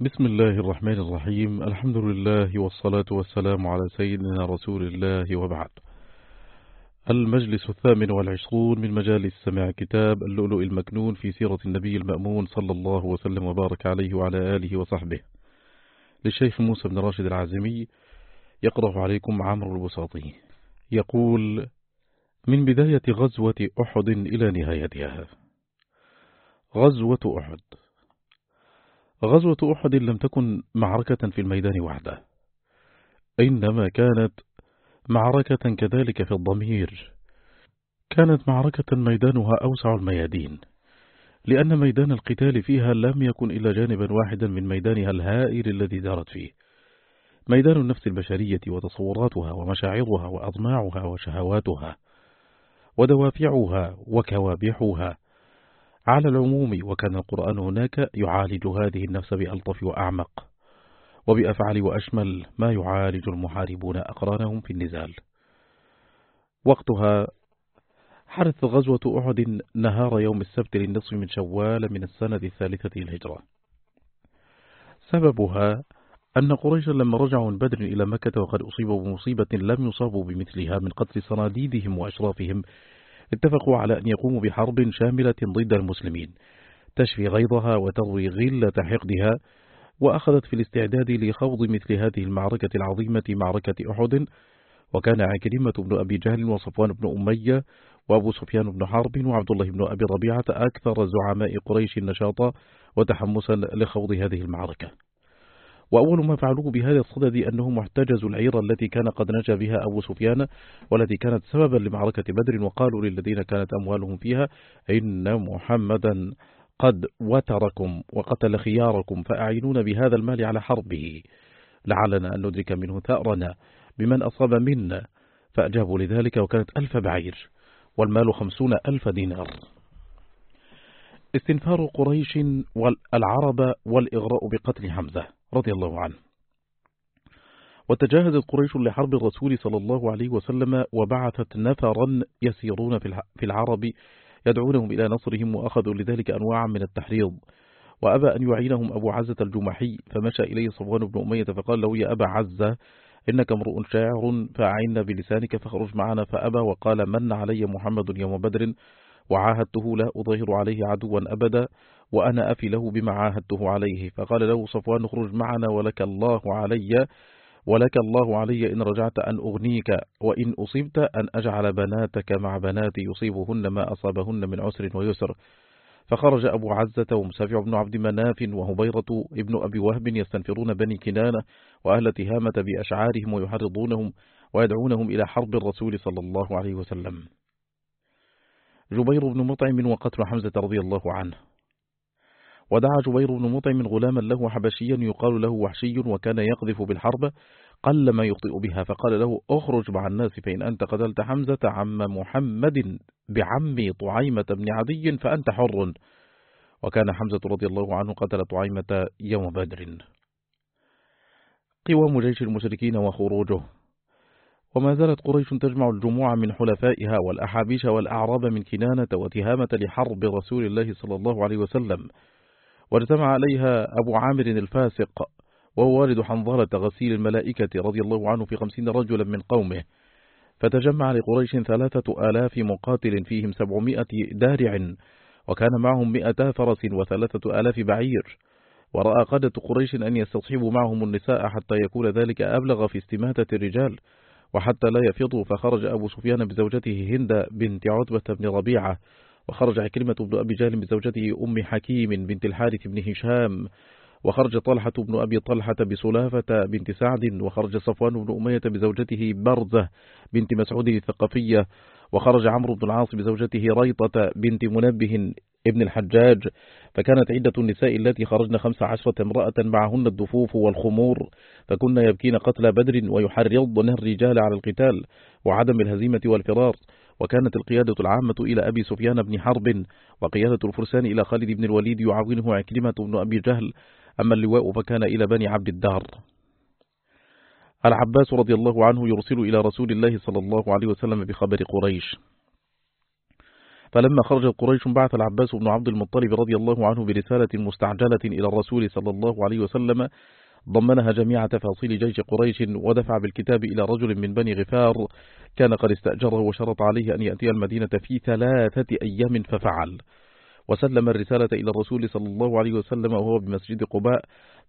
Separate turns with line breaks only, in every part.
بسم الله الرحمن الرحيم. الحمد لله والصلاة والسلام على سيدنا رسول الله وبعد. المجلس الثامن والعشرون من مجالس سماع كتاب اللؤلؤ المكنون في سيرة النبي المأمون صلى الله وسلم وبارك عليه وعلى آله وصحبه. للشيخ موسى بن راشد العازمي يقرأ عليكم عمرو البساطي. يقول من بداية غزوة أحد إلى نهايتها. غزوة أحد. غزوة أحد لم تكن معركة في الميدان وحده. إنما كانت معركة كذلك في الضمير. كانت معركة ميدانها أوسع الميادين لأن ميدان القتال فيها لم يكن إلا جانبا واحدا من ميدانها الهائل الذي دارت فيه. ميدان النفس البشرية وتصوراتها ومشاعرها وأضماعها وشهواتها ودوافعها وكوابحها على العموم وكان القرآن هناك يعالج هذه النفس بألطف وأعمق وبأفعل وأشمل ما يعالج المحاربون أقرانهم في النزال. وقتها حدث غزوة أحد نهار يوم السبت للنصف من شوال من السنة الثالثة للهجرة. سببها أن قريشا لما رجعوا من بدر إلى مكة وقد أصيبوا بمصيبة لم يصابوا بمثلها من قتل صناديدهم وأشرافهم اتفقوا على أن يقوموا بحرب شاملة ضد المسلمين تشفي غيظها وتضوي غلة حقدها وأخذت في الاستعداد لخوض مثل هذه المعركة العظيمة معركة أحد. وكان عكرمة بن أبي جهل وصفوان بن أمية وأبو سفيان بن حرب وعبد الله بن أبي ربيعة أكثر زعماء قريش نشاطا وتحمسا لخوض هذه المعركة. وأول ما فعلوه بهذا الصدد أنهم احتجزوا العير التي كان قد نجا بها أبو سفيان والتي كانت سببا لمعركة بدر وقالوا للذين كانت أموالهم فيها إن محمدا قد وتركم وقتل خياركم فأعينون بهذا المال على حربه. لعلنا أن ندرك منه ثأرنا بمن أصاب منا. فأجابوا لذلك وكانت ألف بعير والمال خمسون ألف دينار. استنفار قريش والعرب والإغراء بقتل حمزة. رضي الله عنه. وتجاهزت قريش لحرب الرسول صلى الله عليه وسلم وبعثت نفرا يسيرون في العرب يدعونهم إلى نصرهم وأخذوا لذلك أنواعا من التحريض. وأبى أن يعينهم أبو عزة الجمحي فمشى إليه صفوان بن أمية فقال له يا أبا عزة إنك امرؤ شاعر فأعنا بلسانك فاخرج معنا. فأبى وقال من علي محمد يوم بدر وعاهدته لا أظهر عليه عدوا أبدا. وأنا أفي له بما عاهدته عليه. فقال له صفوان اخرج معنا ولك الله علي ولك الله علي إن رجعت أن أغنيك وإن أصبت أن أجعل بناتك مع بناتي يصيبهن ما أصابهن من عسر ويسر. فخرج أبو عزة ومسافع بن عبد مناف وهبيرة ابن أبي وهب يستنفرون بني كنانة وأهل تهامة بأشعارهم ويحرضونهم ويدعونهم إلى حرب الرسول صلى الله عليه وسلم. جبير بن مطعم وقتل حمزة رضي الله عنه. ودعا جبير بن مطعم غلاما له حبشيا يقال له وحشي وكان يقذف بالحرب قل ما يخطئ بها فقال له أخرج مع الناس فإن أنت قتلت حمزة عم محمد بعم طعيمة بن عدي فأنت حر. وكان حمزة رضي الله عنه قتل طعيمة يوم بدر. قوام جيش المشركين وخروجه. وما زالت قريش تجمع الجموع من حلفائها والأحابيش والأعراب من كنانة وتهامة لحرب رسول الله صلى الله عليه وسلم. واجتمع عليها أبو عامر الفاسق وهو والد حنظلة غسيل الملائكة رضي الله عنه في خمسين رجلا من قومه. فتجمع لقريش ثلاثة آلاف مقاتل فيهم سبعمائة دارع وكان معهم مئتا فرس وثلاثة آلاف بعير. ورأى قادة قريش أن يستصحبوا معهم النساء حتى يكون ذلك أبلغ في استماتة الرجال. وحتى لا يفضوا فخرج أبو سفيان بزوجته هند بنت عتبة بن ربيعة وخرج عكرمة بن أبي جهل بزوجته أم حكيم بنت الحارث بن هشام وخرج طلحة بن أبي طلحة بسلافة بنت سعد وخرج صفوان بن أمية بزوجته برزة بنت مسعود الثقفية وخرج عمرو بن العاص بزوجته ريطة بنت منبه ابن الحجاج. فكانت عدة النساء التي خرجن خمس عشرة امرأة معهن الدفوف والخمور فكن يبكين قتل بدر ويحرضن الرجال على القتال وعدم الهزيمة والفرار. وكانت القيادة العامة إلى أبي سفيان بن حرب وقيادة الفرسان إلى خالد بن الوليد يعاونه عكلمة بن أبي جهل. أما اللواء فكان إلى بني عبد الدار العباس رضي الله عنه يرسل إلى رسول الله صلى الله عليه وسلم بخبر قريش. فلما خرج قريش بعث العباس بن عبد المطلب رضي الله عنه برسالة مستعجلة إلى الرسول صلى الله عليه وسلم ضمنها جميع تفاصيل جيش قريش ودفع بالكتاب إلى رجل من بني غفار كان قد استأجره وشرط عليه أن يأتي المدينة في ثلاثة أيام ففعل. وسلم الرسالة إلى الرسول صلى الله عليه وسلم وهو بمسجد قباء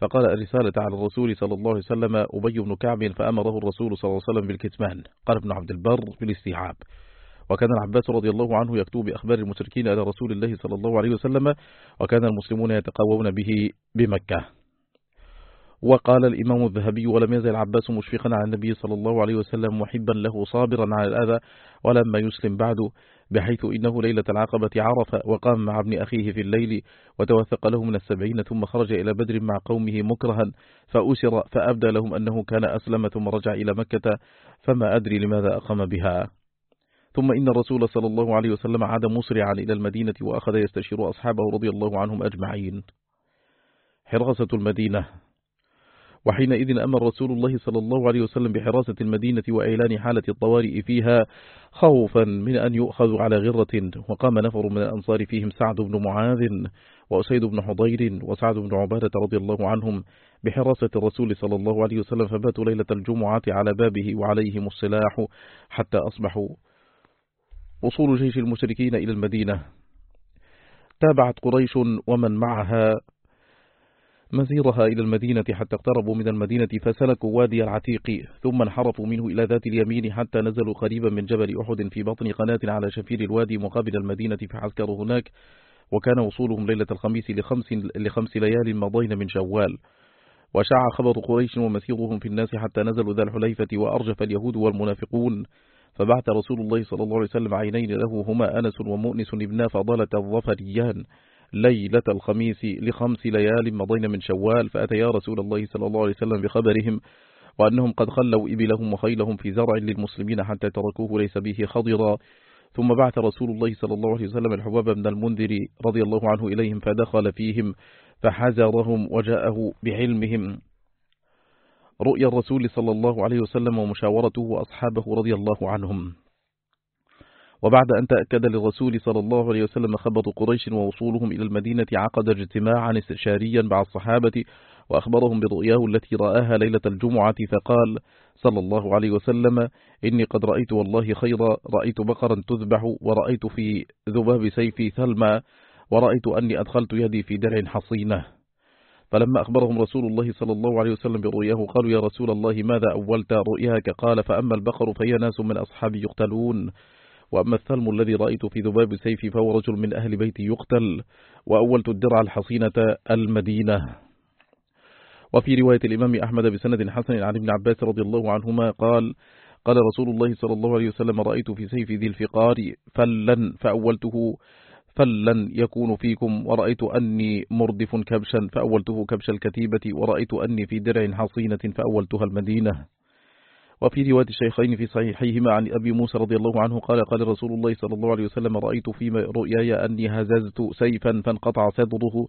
فقال الرسالة على الرسول صلى الله عليه وسلم أبي بن كعب فأمره الرسول صلى الله عليه وسلم بالكتمان قال ابن عبد البر بالاستيعاب. وكان العباس رضي الله عنه يكتب بأخبار المشركين إلى رسول الله صلى الله عليه وسلم وكان المسلمون يتقوون به بمكة. وقال الإمام الذهبي ولم يزل العباس مشفقا على النبي صلى الله عليه وسلم محبا له صابرا على الأذى ولما يسلم بعد بحيث إنه ليلة العقبة عرف وقام مع ابن أخيه في الليل وتوثق له من السبعين ثم خرج إلى بدر مع قومه مكرها فأسر فأبدى لهم أنه كان أسلم ثم رجع إلى مكة فما أدري لماذا أقام بها. ثم إن الرسول صلى الله عليه وسلم عاد مسرعا إلى المدينة وأخذ يستشير أصحابه رضي الله عنهم أجمعين. حراسة المدينة وحينئذ أمر رسول الله صلى الله عليه وسلم بحراسة المدينة وإعلان حالة الطوارئ فيها خوفا من أن يؤخذ على غرة. وقام نفر من الأنصار فيهم سعد بن معاذ وأسيد بن حضير وسعد بن عبادة رضي الله عنهم بحراسة الرسول صلى الله عليه وسلم فباتوا ليلة الجمعة على بابه وعليهم السلاح حتى أصبحوا وصول جيش المشركين إلى المدينة. تابعت قريش ومن معها مسيرها إلى المدينة حتى اقتربوا من المدينة فسلكوا وادي العتيق ثم انحرفوا منه إلى ذات اليمين حتى نزلوا قريبا من جبل أحد في بطن قناة على شفير الوادي مقابل المدينة فعسكروا هناك وكان وصولهم ليلة الخميس لخمس, لخمس ليال مضين من شوال. وشع خبر قريش ومسيرهم في الناس حتى نزلوا ذا الحليفة وأرجف اليهود والمنافقون. فبعث رسول الله صلى الله عليه وسلم عينين له هما أنس ومؤنس ابنا فضلة الظفريان. ليلة الخميس لخمس ليال مضين من شوال فأتيا رسول الله صلى الله عليه وسلم بخبرهم وأنهم قد خلوا إبلهم وخيلهم في زرع للمسلمين حتى تركوه ليس به خضرا. ثم بعث رسول الله صلى الله عليه وسلم الحباب بن المنذر رضي الله عنه إليهم فدخل فيهم فحذرهم وجاءه بعلمهم. رؤيا الرسول صلى الله عليه وسلم ومشاورته وأصحابه رضي الله عنهم. وبعد أن تأكد للرسول صلى الله عليه وسلم خبر قريش ووصولهم إلى المدينة عقد اجتماعا استشاريا مع الصحابة وأخبرهم برؤياه التي رآها ليلة الجمعة فقال صلى الله عليه وسلم إني قد رأيت والله خيرا رأيت بقرا تذبح ورأيت في ذباب سيفي ثلما ورأيت أني أدخلت يدي في درع حصينة. فلما أخبرهم رسول الله صلى الله عليه وسلم برؤياه قالوا يا رسول الله ماذا أولت؟ رؤياك؟ قال فأما البقر فهي ناس من أصحابي يقتلون. وأما الثلم الذي رأيت في ذباب سيفي فهو رجل من أهل بيتي يقتل وأولت الدرع الحصينة المدينة. وفي رواية الإمام أحمد بسند حسن عن ابن عباس رضي الله عنهما قال قال رسول الله صلى الله عليه وسلم رأيت في سيف ذي الفقار فلا فأولته فلا يكون فيكم ورأيت أني مردف كبشا فأولته كبش الكتيبة ورأيت أني في درع حصينة فأولتها المدينة. وفي رواية الشيخين في صحيحيهما عن أبي موسى رضي الله عنه قال قال رسول الله صلى الله عليه وسلم رأيت في رؤياي أني هززت سيفا فانقطع صدره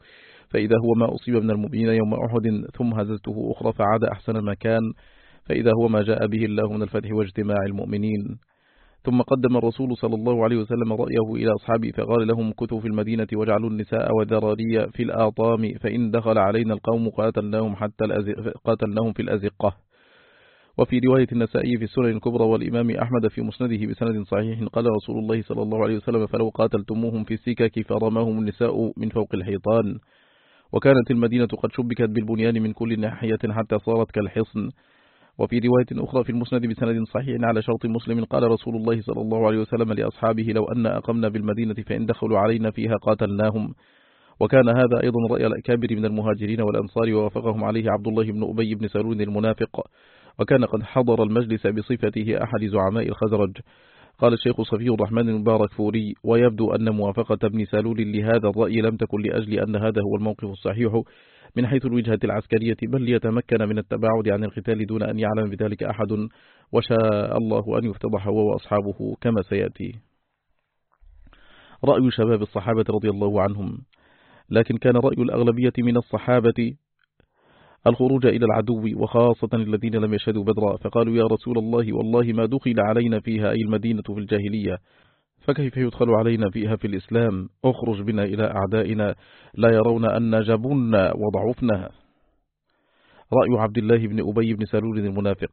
فإذا هو ما أصيب من المؤمنين يوم أحد ثم هززته أخرى فعاد أحسن المكان فإذا هو ما جاء به الله من الفتح واجتماع المؤمنين. ثم قدم الرسول صلى الله عليه وسلم رأيه إلى أصحابه فقال لهم كثوا في المدينة واجعلوا النساء والذراري في الآطام فإن دخل علينا القوم قاتلناهم, حتى قاتلناهم في الأزقة. وفي رواية النسائي في السنن الكبرى والإمام أحمد في مسنده بسند صحيح قال رسول الله صلى الله عليه وسلم فلو قاتلتموهم في السكك فرماهم النساء من فوق الحيطان. وكانت المدينة قد شبكت بالبنيان من كل ناحية حتى صارت كالحصن. وفي رواية أخرى في المسند بسند صحيح على شرط مسلم قال رسول الله صلى الله عليه وسلم لأصحابه لو أن أقمنا بالمدينة فإن دخلوا علينا فيها قاتلناهم. وكان هذا أيضا رأي الأكابر من المهاجرين والأنصار ووافقهم عليه عبد الله بن أبي بن سلول المنافق. وكان قد حضر المجلس بصفته أحد زعماء الخزرج. قال الشيخ صفي الرحمن المبارك فوري ويبدو أن موافقة ابن سالول لهذا الرأي لم تكن لأجل أن هذا هو الموقف الصحيح من حيث الوجهة العسكرية بل ليتمكن من التباعد عن القتال دون أن يعلم بذلك أحد. وشاء الله أن يفتضح هو وأصحابه كما سيأتي. رأي شباب الصحابة رضي الله عنهم. لكن كان رأي الأغلبية من الصحابة الخروج إلى العدو وخاصة الذين لم يشهدوا بدرا. فقالوا يا رسول الله والله ما دخل علينا فيها أي المدينة في الجاهلية. فكيف يدخل علينا فيها في الإسلام؟ أخرج بنا إلى أعدائنا. لا يرون أن جبنا وضعفنا. رأي عبد الله بن أبي بن سلول المنافق.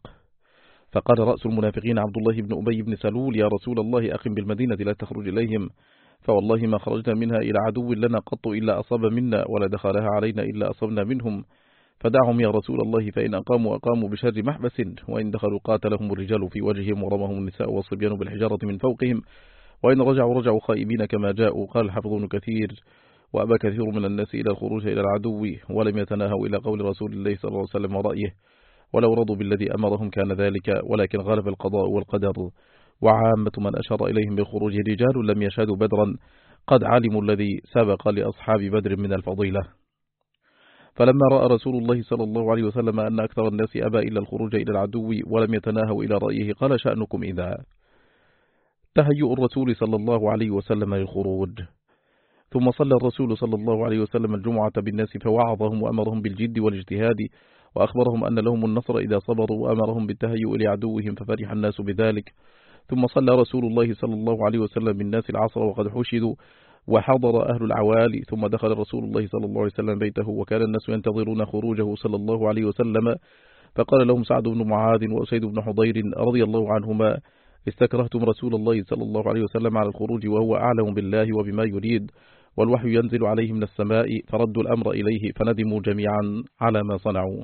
فقال رأس المنافقين عبد الله بن أبي بن سلول يا رسول الله أخم بالمدينة لا تخرج إليهم. فوالله ما خرجنا منها إلى عدو لنا قط إلا أصاب منا ولا دخلها علينا إلا أصبنا منهم. فدعهم يا رسول الله فإن أقاموا أقاموا بشر محبس وإن دخلوا قاتلهم الرجال في وجههم ورمهم النساء والصبيان بالحجارة من فوقهم وإن رجعوا رجعوا خائبين كما جاءوا قال حفظ بن كثير وأبى كثير من الناس إلى الخروج إلى العدو ولم يتناهوا إلى قول رسول الله صلى الله عليه وسلم ورأيه ولو رضوا بالذي أمرهم كان ذلك ولكن غلب القضاء والقدر. وعامة من أشار إليهم بالخروج رجال لم يشهدوا بدرا قد علموا الذي سبق لأصحاب بدر من الفضيلة. فلما رأى رسول الله صلى الله عليه وسلم أن أكثر الناس أبى إلا الخروج إلى العدو ولم يتناهوا إلى رأيه قال شأنكم إذا؟ تهيؤ الرسول صلى الله عليه وسلم للخروج. ثم صلى الرسول صلى الله عليه وسلم الجمعة بالناس فوعظهم وأمرهم بالجد والاجتهاد وأخبرهم أن لهم النصر إذا صبروا وأمرهم بالتهيؤ لعدوهم ففرح الناس بذلك. ثم صلى رسول الله صلى الله عليه وسلم بالناس العصر وقد حشدوا وحضر أهل العوالي ثم دخل رسول الله صلى الله عليه وسلم بيته وكان الناس ينتظرون خروجه صلى الله عليه وسلم. فقال لهم سعد بن معاذ وأسيد بن حضير رضي الله عنهما استكرهتم رسول الله صلى الله عليه وسلم على الخروج وهو أعلم بالله وبما يريد والوحي ينزل عليه من السماء فردوا الأمر إليه فندموا جميعا على ما صنعوا.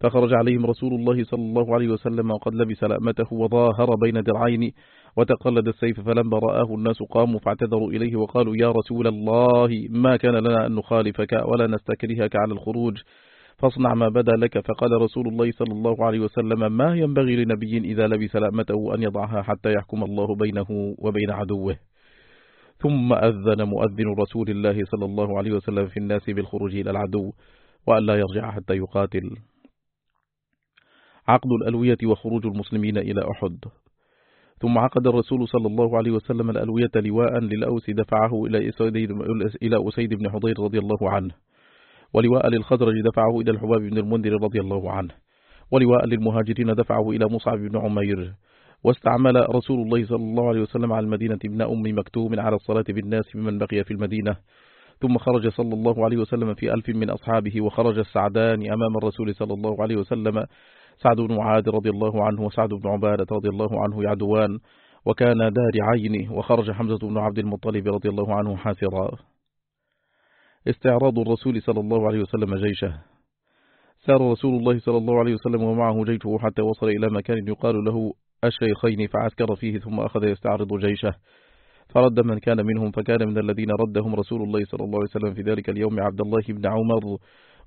فخرج عليهم رسول الله صلى الله عليه وسلم وقد لبس لأمته وظاهر بين درعين وتقلد السيف فلما رآه الناس قاموا فاعتذروا إليه وقالوا يا رسول الله ما كان لنا أن نخالفك ولا نستكرهك على الخروج فاصنع ما بدا لك فقال رسول الله صلى الله عليه وسلم ما ينبغي لنبي إذا لبس لأمته أن يضعها حتى يحكم الله بينه وبين عدوه. ثم أذن مؤذن رسول الله صلى الله عليه وسلم في الناس بالخروج إلى العدو وأن لا يرجع حتى يقاتل. عقد الألوية وخروج المسلمين إلى أحد. ثم عقد الرسول صلى الله عليه وسلم الألوية لواء للأوس دفعه إلى إلى أسيد بن حضير رضي الله عنه. ولواء للخزرج دفعه إلى الحباب بن المنذر رضي الله عنه. ولواء للمهاجرين دفعه إلى مصعب بن عمير. واستعمل رسول الله صلى الله عليه وسلم على المدينة ابن أم مكتوم على الصلاة بالناس ممن بقي في المدينة. ثم خرج صلى الله عليه وسلم في ألف من أصحابه وخرج السعدان أمام الرسول صلى الله عليه وسلم سعد بن معاذ رضي الله عنه وسعد بن عبادة رضي الله عنه يعدوان وكان دار عينه وخرج حمزة بن عبد المطلب رضي الله عنه حافرا. استعراض الرسول صلى الله عليه وسلم جيشه. سار رسول الله صلى الله عليه وسلم ومعه جيشه حتى وصل إلى مكان يقال له الشيخين فعسكر فيه ثم أخذ يستعرض جيشه. فرد من كان منهم فكان من الذين ردهم رسول الله صلى الله عليه وسلم في ذلك اليوم عبد الله بن عمر.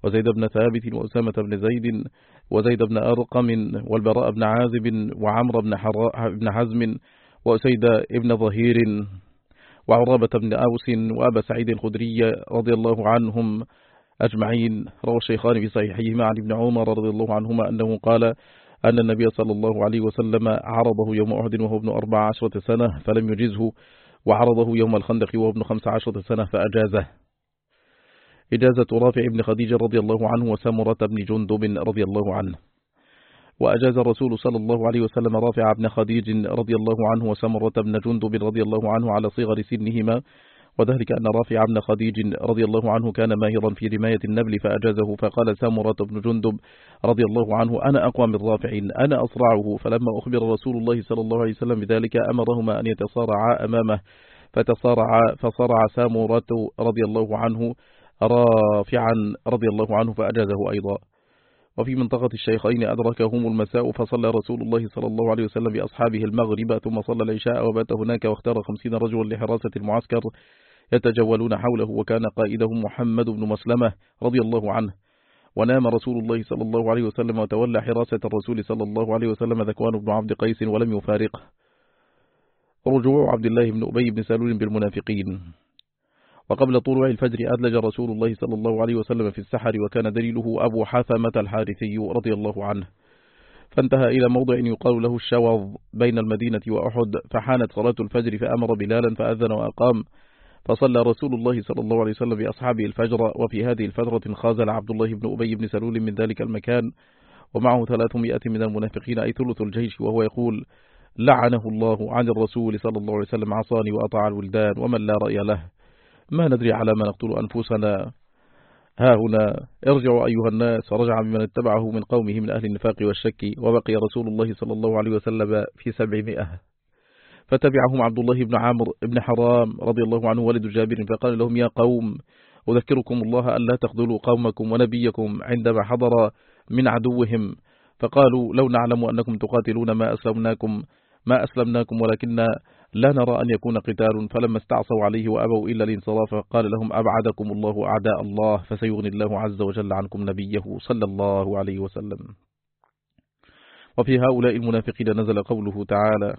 وزيد بن ثابت وأسامة بن زيد وزيد بن أرقم والبراء بن عازب وعمر بن, بن حزم وأسيد بن ظهير وعرابة بن أوس وأبا سعيد الخدري رضي الله عنهم أجمعين. روى الشيخان في صحيحهما عن ابن عمر رضي الله عنهما أنه قال أن النبي صلى الله عليه وسلم عرضه يوم أحد وهو ابن أربع عشرة سنة فلم يجزه وعرضه يوم الخندق وهو ابن خمس عشرة سنة فأجازه. إجازة رافع بن خديجة رضي الله عنه وسمرة بن جندب رضي الله عنه. وأجاز الرسول صلى الله عليه وسلم رافع بن خديج رضي الله عنه وسمرة بن جندب رضي الله عنه على صغر سنهما وذلك أن رافع بن خديج رضي الله عنه كان ماهرا في رماية النبل فأجازه فقال سامرة بن جندب رضي الله عنه أنا أقوى من رافع أنا أصرعه. فلما أخبر رسول الله صلى الله عليه وسلم بذلك أمرهما أن يتصارعا أمامه فتصارعا فصرع سامرة رضي الله عنه رافعا رضي الله عنه فأجازه أيضا. وفي منطقة الشيخين أدركهم المساء فصلى رسول الله صلى الله عليه وسلم بأصحابه المغرب ثم صلى العشاء وبات هناك واختار خمسين رجلا لحراسة المعسكر يتجولون حوله وكان قائدهم محمد بن مسلمة رضي الله عنه. ونام رسول الله صلى الله عليه وسلم وتولى حراسة الرسول صلى الله عليه وسلم ذكوان بن عبد قيس ولم يفارقه. رجوع عبد الله بن أبي بن سلول بالمنافقين. وقبل طلوع الفجر أدلج رسول الله صلى الله عليه وسلم في السحر وكان دليله أبو حثمة الحارثي رضي الله عنه. فانتهى إلى موضع يقال له الشوض بين المدينة وأحد فحانت صلاة الفجر فأمر بلالا فأذن وأقام. فصلى رسول الله صلى الله عليه وسلم بأصحابه الفجر وفي هذه الفترة خازل عبد الله بن أبي بن سلول من ذلك المكان ومعه ثلاثمائة من المنافقين أي ثلث الجيش وهو يقول لعنه الله عن الرسول صلى الله عليه وسلم عصاني وأطاع الولدان ومن لا رأي له. ما ندري على ما نقتل أنفسنا. ها هنا ارجعوا أيها الناس فرجع بمن اتبعه من قومه من أهل النفاق والشك وبقي رسول الله صلى الله عليه وسلم في سبعمائة. فتبعهم عبد الله بن عامر بن حرام رضي الله عنه ولد جابر فقال لهم يا قوم أذكركم الله أن لا تخذلوا قومكم ونبيكم عندما حضر من عدوهم. فقالوا لو نعلم أنكم تقاتلون ما أسلمناكم ما أسلمناكم ولكن لا نرى أن يكون قتال فلما استعصوا عليه وأبوا إلا الانصراف قال لهم أبعدكم الله أعداء الله فسيغني الله عز وجل عنكم نبيه صلى الله عليه وسلم. وفي هؤلاء المنافقين نزل قوله تعالى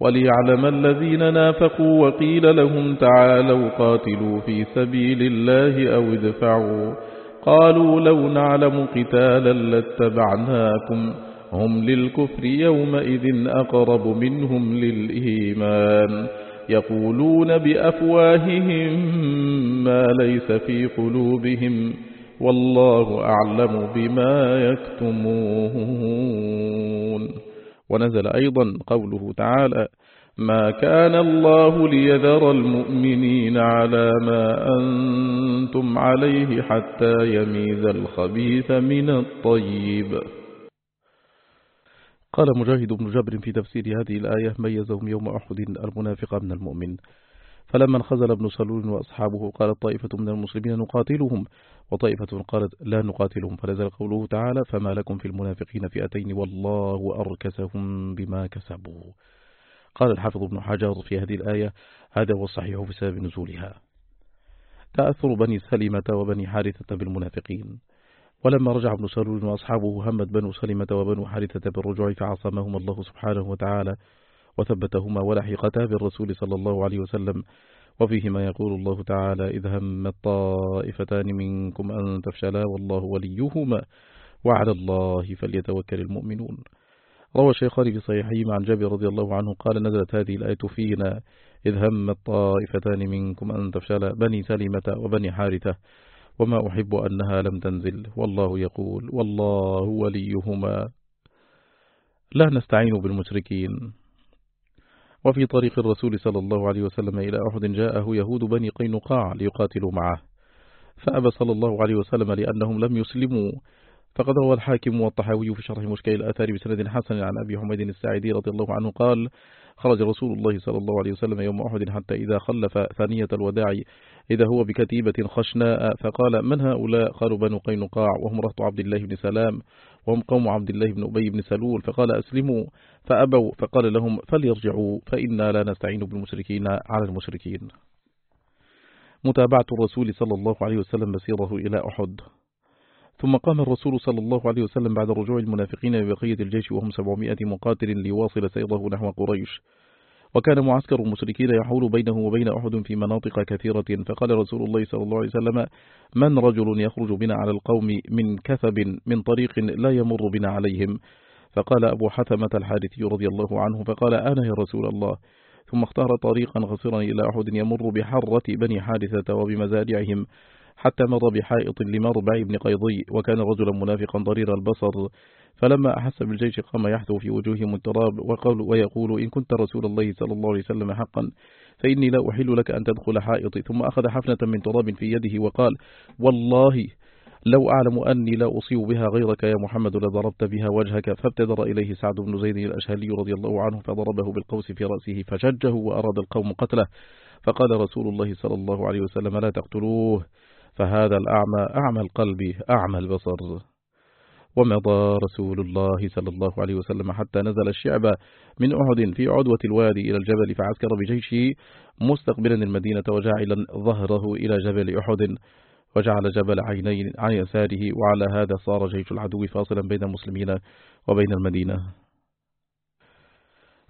وليعلم الذين نافقوا وقيل لهم تعالوا قاتلوا في سبيل الله أو ادفعوا قالوا لو نعلم قتالا لاتبعناكم. هم للكفر يومئذ أقرب منهم للإيمان. يقولون بأفواههم ما ليس في قلوبهم والله أعلم بما يكتمون. ونزل أيضا قوله تعالى ما كان الله ليذر المؤمنين على ما أنتم عليه حتى يميز الخبيث من الطيب. قال مجاهد بن جبر في تفسير هذه الآية ميزهم يوم أحد المنافق من المؤمن. فلما انخزل ابن سلول وأصحابه قالت طائفة من المسلمين نقاتلهم. وطائفة قالت لا نقاتلهم. فنزل قوله تعالى فما لكم في المنافقين فئتين والله أركسهم بما كسبوا. قال الحافظ ابن حجر في هذه الآية هذا هو الصحيح بسبب نزولها. تأثر بني سلمة وبني حارثة بالمنافقين. ولما رجع ابن سلول وأصحابه همت بنو سلمة وبنو حارثة بالرجوع فعصمهم الله سبحانه وتعالى وثبتهما ولحقتا بالرسول صلى الله عليه وسلم. وفيهما يقول الله تعالى إذ هم الطائفتان منكم أن تفشلا والله وليهما وعلى الله فليتوكل المؤمنون. روى الشيخان في صحيحهما عن جابر رضي الله عنه قال نزلت هذه الآية فينا إذ هم الطائفتان منكم أن تفشلا بني سلمة وبني حارثة وما أحب أنها لم تنزل. والله يقول والله وليهما. لا نستعين بالمشركين. وفي طريق الرسول صلى الله عليه وسلم إلى أحد جاءه يهود بني قينقاع ليقاتلوا معه. فأبى صلى الله عليه وسلم لأنهم لم يسلموا. فقد روى الحاكم والطحاوي في شرح مشكل الآثار بسند حسن عن أبي حميد الساعدي رضي الله عنه قال خرج رسول الله صلى الله عليه وسلم يوم أحد حتى إذا خلف ثانية الوداع إذا هو بكتيبة خشناء فقال من هؤلاء؟ قالوا بنو قينقاع. وهم رهط عبد الله بن سلام. وهم قوم عبد الله بن أبي بن سلول. فقال أسلموا. فأبوا فقال لهم فليرجعوا فإنا لا نستعين بالمشركين على المشركين. متابعة الرسول صلى الله عليه وسلم مسيره إلى أحد. ثم قام الرسول صلى الله عليه وسلم بعد رجوع المنافقين ببقية الجيش وهم سبعمائة مقاتل ليواصل سيره نحو قريش. وكان معسكر المشركين يحول بينه وبين أحد في مناطق كثيرة فقال رسول الله صلى الله عليه وسلم من رجل يخرج بنا على القوم من كثب من طريق لا يمر بنا عليهم؟ فقال أبو حثمة الحارثي رضي الله عنه فقال أنا يا رسول الله. ثم اختار طريقا غصرا إلى أحد يمر بحرة بني حارثة وبمزارعهم. حتى مر بحائط لمربع بن قيضي وكان رجلا منافقا ضرير البصر. فلما أحس بالجيش قام يحثو في وجوههم التراب وقال ويقول إن كنت رسول الله صلى الله عليه وسلم حقا فإني لا أحل لك أن تدخل حائطي. ثم أخذ حفنة من تراب في يده وقال والله لو أعلم أني لا أصيب بها غيرك يا محمد لضربت بها وجهك. فابتدر إليه سعد بن زيد الأشهلي رضي الله عنه فضربه بالقوس في رأسه فشجه وأراد القوم قتله. فقال رسول الله صلى الله عليه وسلم لا تقتلوه. فهذا الأعمى أعمى القلب أعمى البصر. ومضى رسول الله صلى الله عليه وسلم حتى نزل الشعب من أحد في عدوة الوادي إلى الجبل فعسكر بجيشه مستقبلا المدينة وجعلا ظهره إلى جبل أحد. وجعل جبل عينين عن يساره وعلى هذا صار جيش العدو فاصلا بين المسلمين وبين المدينة.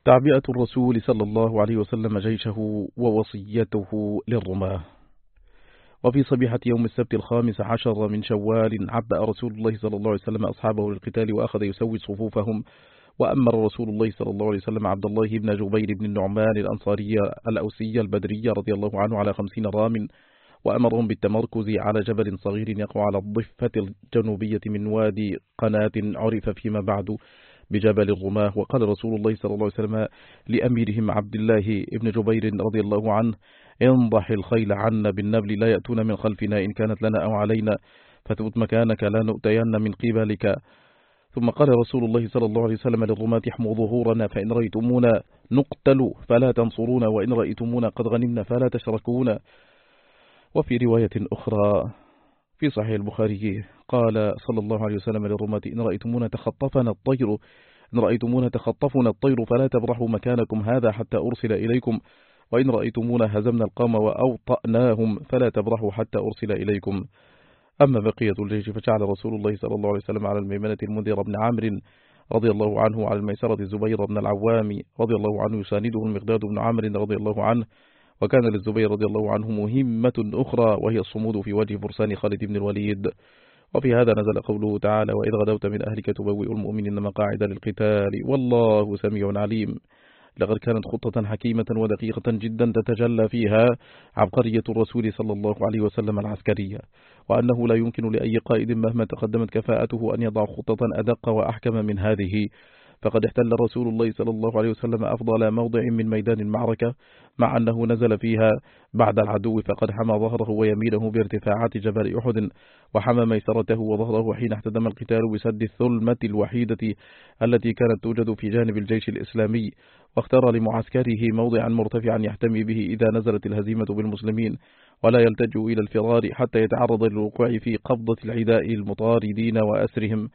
تعبئة الرسول صلى الله عليه وسلم جيشه ووصيته للرماة. وفي صبيحة يوم السبت الخامس عشر من شوال عبأ رسول الله صلى الله عليه وسلم أصحابه للقتال وأخذ يسوي صفوفهم وأمر رسول الله صلى الله عليه وسلم عبد الله بن جبير بن النعمان الأنصاري الأوسي البدري رضي الله عنه على خمسين رام وأمرهم بالتمركز على جبل صغير يقع على الضفة الجنوبية من وادي قناة عرف فيما بعد بجبل الرماه وقال رسول الله صلى الله عليه وسلم لأميرهم عبد الله بن جبير رضي الله عنه انضح الخيل عنا بالنبل لا يأتون من خلفنا إن كانت لنا أو علينا فتبت مكانك لا نؤتين من قبلك. ثم قال رسول الله صلى الله عليه وسلم للرماة احموا ظهورنا فإن رأيتمونا نقتل فلا تنصرونا وإن رأيتمونا قد غنمنا فلا تشركونا. وفي رواية أخرى في صحيح البخاري قال صلى الله عليه وسلم للرماة إن رأيتمونا تخطفنا الطير إن رأيتمونا تخطفنا الطير فلا تبرحوا مكانكم هذا حتى أرسل إليكم. وإن رأيتمونا هزمنا القوم وأوطأناهم فلا تبرحوا حتى أرسل إليكم. أما بقية الجيش فجعل رسول الله صلى الله عليه وسلم على الميمنة المنذر بن عمرو رضي الله عنه وعلى الميسرة الزبير بن العوام رضي الله عنه يسانده المقداد بن عمرو رضي الله عنه. وكان للزبير رضي الله عنه مهمة أخرى وهي الصمود في وجه فرسان خالد بن الوليد. وفي هذا نزل قوله تعالى وإذ غدوت من أهلك تبوئ المؤمنين مقاعد للقتال والله سميع عليم. لقد كانت خطة حكيمة ودقيقة جدا تتجلى فيها عبقرية الرسول صلى الله عليه وسلم العسكرية وأنه لا يمكن لأي قائد مهما تقدمت كفاءته أن يضع خطة أدق وأحكم من هذه. فقد احتل رسول الله صلى الله عليه وسلم أفضل موضع من ميدان المعركة مع أنه نزل فيها بعد العدو فقد حمى ظهره ويمينه بارتفاعات جبل أحد وحمى ميسرته وظهره حين احتدم القتال بسد الثلمة الوحيدة التي كانت توجد في جانب الجيش الإسلامي واختار لمعسكره موضعا مرتفعا يحتمي به إذا نزلت الهزيمة بالمسلمين ولا يلتجوا إلى الفرار حتى يتعرض للوقوع في قبضة العداء المطاردين وأسرهم.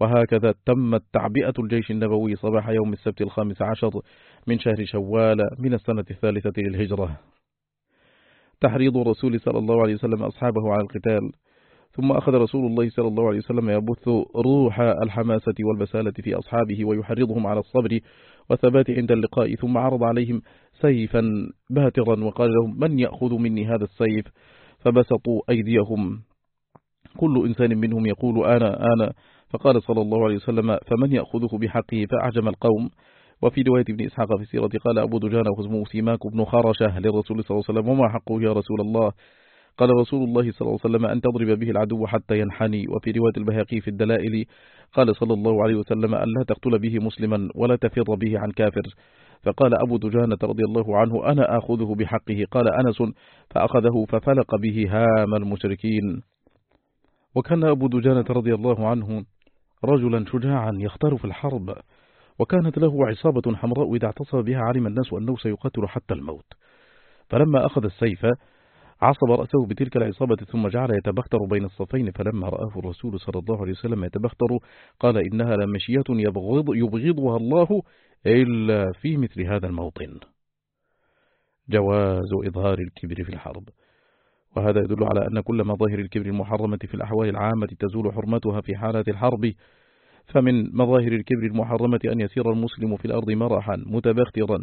وهكذا تمت تعبئة الجيش النبوي صباح يوم السبت الخامس عشر من شهر شوال من السنة الثالثة للهجرة. تحريض الرسول صلى الله عليه وسلم أصحابه على القتال. ثم أخذ رسول الله صلى الله عليه وسلم يبث روح الحماسة والبسالة في أصحابه ويحرضهم على الصبر والثبات عند اللقاء ثم عرض عليهم سيفا باترا وقال لهم من يأخذ مني هذا السيف؟ فبسطوا أيديهم. كل إنسان منهم يقول أنا أنا. فقال صلى الله عليه وسلم فمن يأخذه بحقه فأحجم القوم. وفي رواية ابن إسحاق في السيرة قال أبو دجانة واسمه سماك بن خرشة للرسول صلى الله عليه وسلم وما حقه يا رسول الله؟ قال رسول الله صلى الله عليه وسلم أن تضرب به العدو حتى ينحني. وفي رواية البهقي في الدلائل قال صلى الله عليه وسلم أن لا تقتل به مسلما ولا تفر به عن كافر. فقال أبو دجانة رضي الله عنه أنا آخذه بحقه. قال أنس فأخذه ففلق به هام المشركين. وكان أبو دجانة رضي الله عنه رجلا شجاعا يختار في الحرب وكانت له عصابة حمراء إذا اعتصم بها علم الناس أنه سيقاتل حتى الموت. فلما أخذ السيف عصب رأسه بتلك العصابة ثم جعل يتبختر بين الصفين فلما رآه الرسول صلى الله عليه وسلم يتبختر قال إنها لمشية يبغض يبغضها الله إلا في مثل هذا الموطن. جواز إظهار الكبر في الحرب. وهذا يدل على أن كل مظاهر الكبر المحرمة في الأحوال العامة تزول حرمتها في حالة الحرب. فمن مظاهر الكبر المحرمة أن يسير المسلم في الأرض مرحا متبخترا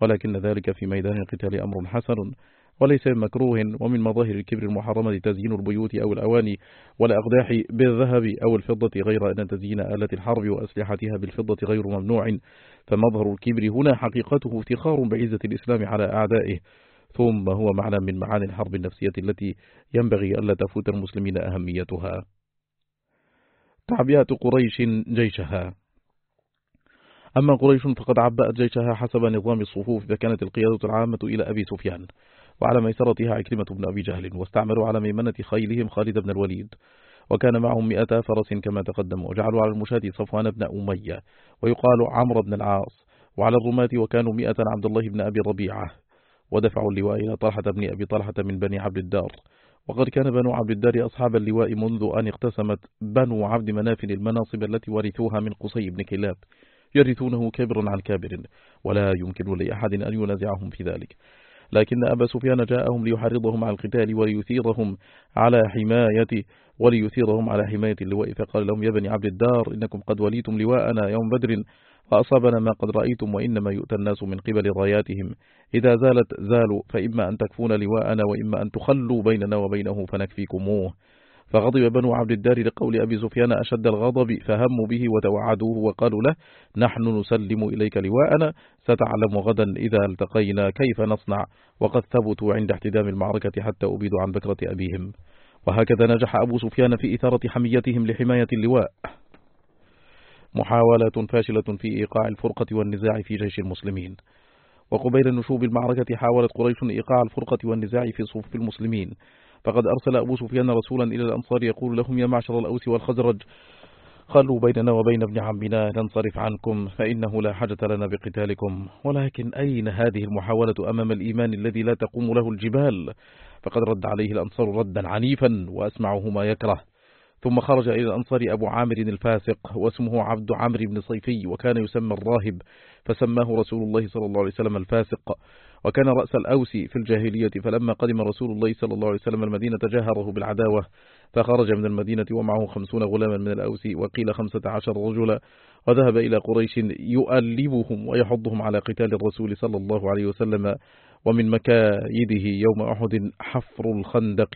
ولكن ذلك في ميدان القتال أمر حسن وليس مكروه ومن مظاهر الكبر المحرمة تزيين البيوت أو الأواني والأقداح بالذهب أو الفضة غير أن تزيين آلة الحرب وأسلحتها بالفضة غير ممنوع. فمظهر الكبر هنا حقيقته افتخار بعزة الإسلام على أعدائه. ثم هو معنى من معاني الحرب النفسية التي ينبغي ألا تفوت المسلمين أهميتها. تعبئة قريش جيشها. أما قريش فقد عبأت جيشها حسب نظام الصفوف فكانت القيادة العامة إلى أبي سفيان وعلى ميسرتها عكرمة بن أبي جهل واستعملوا على ميمنة خيلهم خالد بن الوليد. وكان معهم مئة فرس كما تقدم وجعلوا على المشاة صفوان بن أمية ويقال عمرو بن العاص وعلى الرماة وكانوا مئة عبد الله بن أبي ربيعة. ودفعوا اللواء إلى طلحة بن أبي طلحة من بني عبد الدار. وقد كان بنو عبد الدار أصحاب اللواء منذ أن اقتسمت بنو عبد مناف المناصب التي ورثوها من قصي بن كلاب يرثونه كبر عن كابر ولا يمكن لأحد أن ينازعهم في ذلك. لكن أبا سفيان جاءهم ليحرضهم على القتال وليثيرهم على حماية وليثيرهم على حماية اللواء. فقال لهم يا بني عبد الدار إنكم قد وليتم لواءنا يوم بدر فأصابنا ما قد رأيتم وإنما يؤتى الناس من قبل راياتهم إذا زالت زالوا فإما أن تكفون لواءنا وإما أن تخلوا بيننا وبينه فنكفيكموه. فغضب بنو عبد الدار لقول أبي سفيان أشد الغضب فهموا به وتوعدوه وقالوا له نحن نسلم إليك لواءنا ستعلم غدا إذا التقينا كيف نصنع. وقد ثبتوا عند احتدام المعركة حتى أبيدوا عن بكرة أبيهم. وهكذا نجح أبو سفيان في إثارة حميتهم لحماية اللواء. محاولة فاشلة في إيقاع الفرقة والنزاع في جيش المسلمين. وقبيل نشوب المعركة حاولت قريش إيقاع الفرقة والنزاع في صفوف المسلمين. فقد أرسل أبو سفيان رسولا إلى الأنصار يقول لهم يا معشر الأوس والخزرج خلوا بيننا وبين ابن عمنا ننصرف عنكم فإنه لا حاجة لنا بقتالكم. ولكن أين هذه المحاولة أمام الإيمان الذي لا تقوم له الجبال؟ فقد رد عليه الأنصار ردا عنيفا وأسمعه ما يكره. ثم خرج إلى الأنصار أبو عامر الفاسق واسمه عبد عمرو بن صيفي وكان يسمى الراهب فسماه رسول الله صلى الله عليه وسلم الفاسق. وكان رأس الأوس في الجاهلية فلما قدم رسول الله صلى الله عليه وسلم المدينة جاهره بالعداوة فخرج من المدينة ومعه خمسون غلاما من الأوس وقيل خمسة عشر رجلا وذهب إلى قريش يؤلبهم ويحضهم على قتال الرسول صلى الله عليه وسلم. ومن مكايده يوم أحد حفر الخندق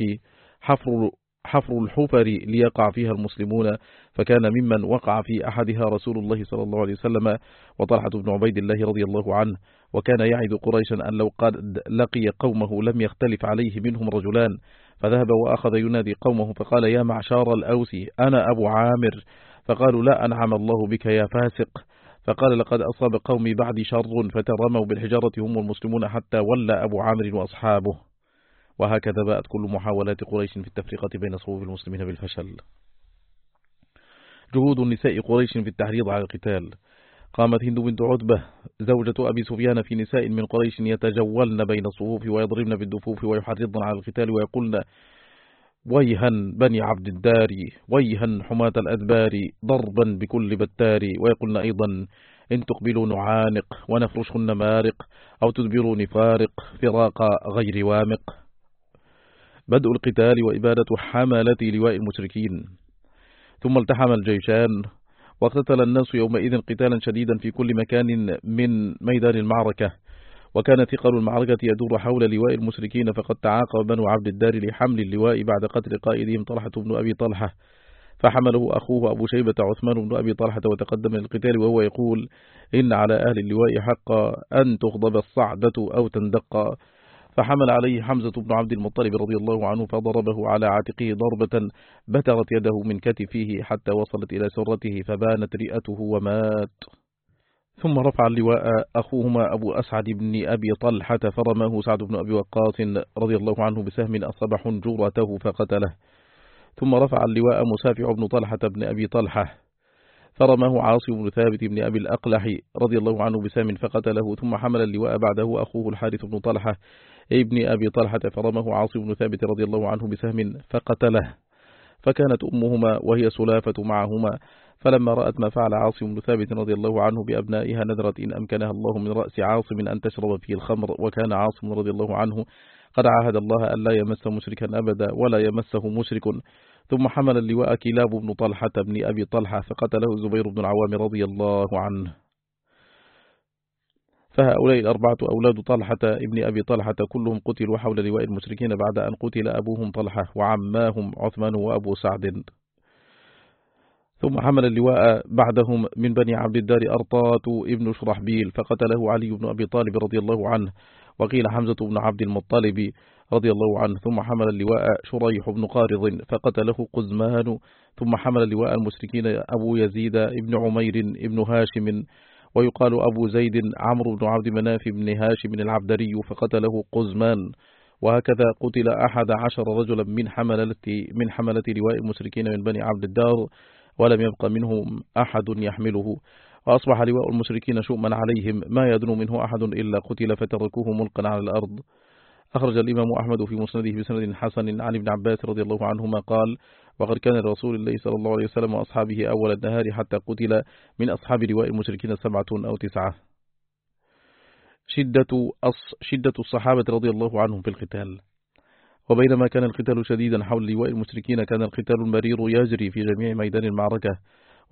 حفر حفر الحفر ليقع فيها المسلمون فكان ممن وقع في أحدها رسول الله صلى الله عليه وسلم وطلحة بن عبيد الله رضي الله عنه. وكان يعد قريشا أن لو قد لقي قومه لم يختلف عليه منهم رجلان فذهب وأخذ ينادي قومه فقال يا معشار الأوسي أنا أبو عامر. فقالوا لا أنعم الله بك يا فاسق. فقال لقد أصاب قومي بعد شر فترموا بالحجارة هم المسلمون حتى ولى أبو عامر وأصحابه. وهكذا بأت كل محاولات قريش في التفرقة بين صفوف المسلمين بالفشل. جهود النساء قريش في التحريض على القتال. قامت هند بنت عتبة زوجة أبي سفيان في نساء من قريش يتجولن بين الصفوف ويضربن بالدفوف ويحرضن على القتال ويقولن ويها بني عبد الدار ويها حماة الأدبار ضربا بكل بتار ويقولن أيضا إن تقبلوا نعانق ونفرشهن مارق أو تدبروا نفارق فراق غير وامق. بدء القتال وإبادة حملة لواء المشركين. ثم التحم الجيشان واقتتل الناس يومئذ قتالا شديدا في كل مكان من ميدان المعركة. وكان ثقل المعركة يدور حول لواء المشركين فقد تعاقب بنو عبد الدار لحمل اللواء بعد قتل قائدهم طلحة بن أبي طلحة. فحمله أخوه أبو شيبة عثمان بن أبي طلحة وتقدم للقتال وهو يقول إن على أهل اللواء حقا أن تغضب الصعدة أو تندق فحمل عليه حمزة بن عبد المطلب رضي الله عنه فضربه على عاتقه ضربة بترت يده من كتفه حتى وصلت إلى سرته فبانت رئته ومات. ثم رفع اللواء أخوهما أبو أسعد بن أبي طلحة فرماه سعد بن أبي وقاص رضي الله عنه بسهم أصاب حنجرته فقتله. ثم رفع اللواء مسافع بن طلحة بن أبي طلحة فرماه عاصم بن ثابت بن أبي الأقلح رضي الله عنه بسهم فقتله. ثم حمل اللواء بعده أخوه الحارث بن طلحة ابن أبي طلحة فرمه عاصم بن ثابت رضي الله عنه بسهم فقتله فكانت أمهما وهي سلافة معهما فلما رأت ما فعل عاصم بن ثابت رضي الله عنه بأبنائها نذرت إن أمكنها الله من رأس عاصم أن تشرب فيه الخمر وكان عاصم رضي الله عنه قد عاهد الله أن لا يمس مشركا أبدا ولا يمسه مشرك. ثم حمل اللواء كلاب بن طلحة بن أبي طلحة فقتله زبير بن العوام رضي الله عنه. فهؤلاء الأربعة أولاد طلحة ابن أبي طلحة كلهم قتلوا حول لواء المشركين بعد أن قتل أبوهم طلحة وعماهم عثمان وأبو سعد. ثم حمل اللواء بعدهم من بني عبد الدار أرطات ابن شرحبيل فقتله علي بن أبي طالب رضي الله عنه وقيل حمزة بن عبد المطلب رضي الله عنه. ثم حمل اللواء شريح بن قارض فقتله قزمان. ثم حمل اللواء المشركين أبو يزيد ابن عمير ابن هاشم ويقال أبو زيد عمرو بن عبد مناف بن هاشم العبدري فقتله قزمان. وهكذا قتل أحد عشر رجلا من حملة, من حملة لواء المشركين من بني عبد الدار ولم يبق منهم أحد يحمله. وأصبح لواء المشركين شؤما عليهم ما يدنو منه أحد إلا قتل فتركوه ملقا على الأرض. أخرج الإمام أحمد في مسنده بسند حسن عن ابن عباس رضي الله عنهما قال وقد كان رسول الله صلى الله عليه وسلم وأصحابه أول النهار حتى قتل من أصحاب لواء المشركين سبعة أو تسعة. شدة, شدة الصحابة رضي الله عنهم في القتال. وبينما كان القتال شديدا حول لواء المشركين كان القتال المرير يجري في جميع ميدان المعركة.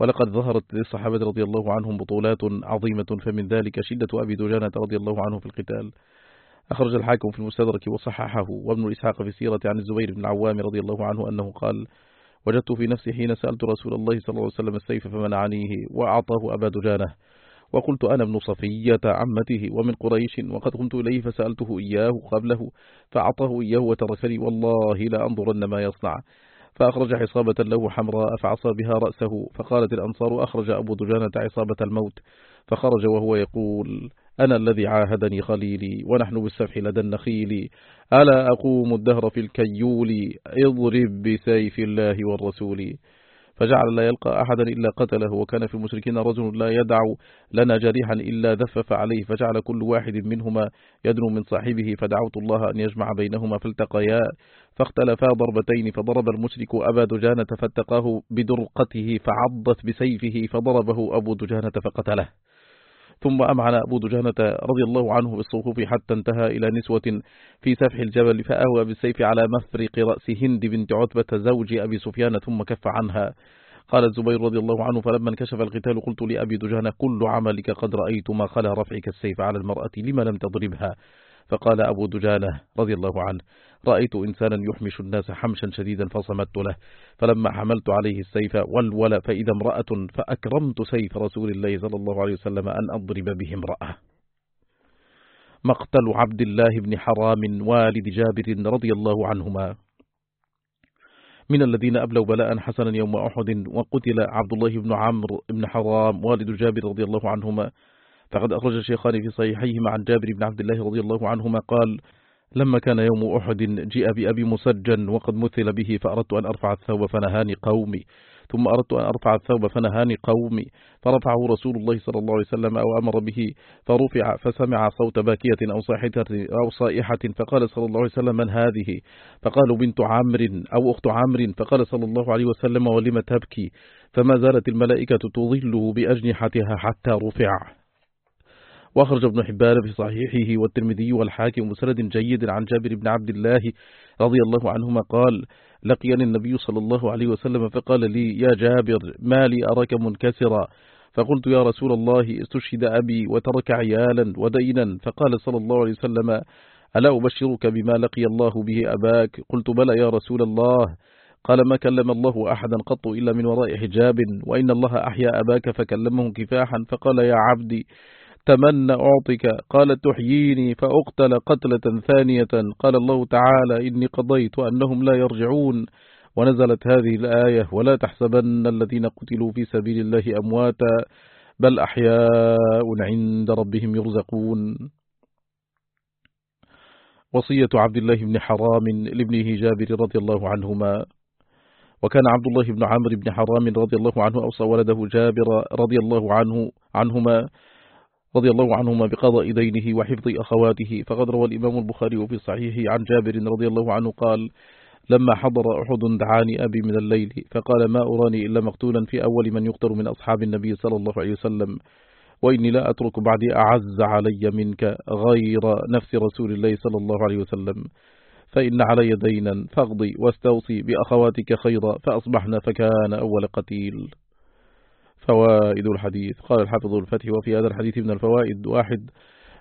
ولقد ظهرت للصحابة رضي الله عنهم بطولات عظيمة فمن ذلك شدة أبي دجانة رضي الله عنه في القتال. أخرج الحاكم في المستدرك وصححه وابن إسحاق في السيرة عن الزبير بن العوام رضي الله عنه أنه قال وجدت في نفسي حين سألت رسول الله صلى الله عليه وسلم السيف فمنعنيه وأعطاه أبا دجانة وقلت أنا ابن صفية عمته ومن قريش وقد قمت إليه فسألته إياه قبله فأعطاه إياه وتركني والله لا أنظرن ما يصنع. فأخرج عصابة له حمراء فعصى بها رأسه فقالت الأنصار أخرج أبو دجانة عصابة الموت. فخرج وهو يقول أنا الذي عاهدني خليلي ونحن بالسفح لدى النخيل. ألا أقوم الدهر في الكيول؟ اضرب بسيف الله والرسول. فجعل لا يلقى أحدا إلا قتله وكان في المشركين رجل لا يدع لنا جريحا إلا ذفف عليه فجعل كل واحد منهما يدنو من صاحبه فدعوت الله أن يجمع بينهما فالتقيا فاختلفا ضربتين فضرب المشرك أبا دجانة فاتقاه بدرقته فعضت بسيفه فضربه أبو دجانة فقتله. ثم أمعن أبو دجانة رضي الله عنه بالصفوف حتى انتهى إلى نسوة في سفح الجبل فأهوى بالسيف على مفرق رأس هند بنت عتبة زوج أبي سفيان ثم كف عنها. قال الزبير رضي الله عنه فلما انكشف القتال قلت لأبي دجانة كل عملك قد رأيت ما خلا رفعك السيف على المرأة لما لم تضربها؟ فقال أبو دجانة رضي الله عنه. رأيت إنسانا يحمش الناس حمشا شديدا فصمت له فلما حملت عليه السيف والول فإذا امرأة فأكرمت سيف رسول الله صلى الله عليه وسلم أن أضرب به امرأة. مقتل عبد الله بن حرام والد جابر رضي الله عنهما. من الذين أبلوا بلاء حسنا يوم أحد وقتل عبد الله بن عمرو بن حرام والد جابر رضي الله عنهما. فقد أخرج الشيخان في صحيحيهما عن جابر بن عبد الله رضي الله عنهما قال لما كان يوم أحد جاء بأبي مسجن وقد مثل به فأردت أن أرفع الثوب فنهاني قومي. ثم أردت أن أرفع الثوب فنهاني قومي. فرفعه رسول الله صلى الله عليه وسلم أو أمر به فرفع فسمع صوت باكية أو صائحة, أو صائحة فقال صلى الله عليه وسلم من هذه؟ فقالوا بنت عمرو أو أخت عمرو فقال صلى الله عليه وسلم ولم تبكي؟ فما زالت الملائكة تظله بأجنحتها حتى رفع. وأخرج ابن حبان في صحيحه والترمذي والحاكم مسند جيد عن جابر بن عبد الله رضي الله عنهما قال لقيني النبي صلى الله عليه وسلم فقال لي يا جابر ما لي أراك منكسرا؟ فقلت يا رسول الله استشهد أبي وترك عيالا ودينا. فقال صلى الله عليه وسلم ألا أبشرك بما لقي الله به أباك؟ قلت بلى يا رسول الله. قال ما كلم الله أحدا قط إلا من وراء حجاب وإن الله أحيا أباك فكلمه كفاحا فقال يا عبدي تمنى أعطك. قال تحييني فأقتل قتلة ثانية. قال الله تعالى إني قضيت أنهم لا يرجعون. ونزلت هذه الآية ولا تحسبن الذين قتلوا في سبيل الله أمواتا بل أحياء عند ربهم يرزقون. وصية عبد الله بن حرام لابنه جابر رضي الله عنهما. وكان عبد الله بن عمرو بن حرام رضي الله عنه أوصى ولده جابر رضي الله عنه عنهما. رضي الله عنهما بقضاء دينه وحفظ أخواته. فقد روى الإمام البخاري في صحيحه عن جابر رضي الله عنه قال لما حضر أحد دعاني أبي من الليل. فقال ما أراني إلا مقتولا في أول من يقتل من أصحاب النبي صلى الله عليه وسلم. وإني لا أترك بعدي أعز علي منك غير نفس رسول الله صلى الله عليه وسلم. فإن علي دينا فاغضي واستوصي بأخواتك خيرا فأصبحنا فكان أول قتيل. فوائد الحديث. قال الحافظ الفتح وفي هذا الحديث من الفوائد واحد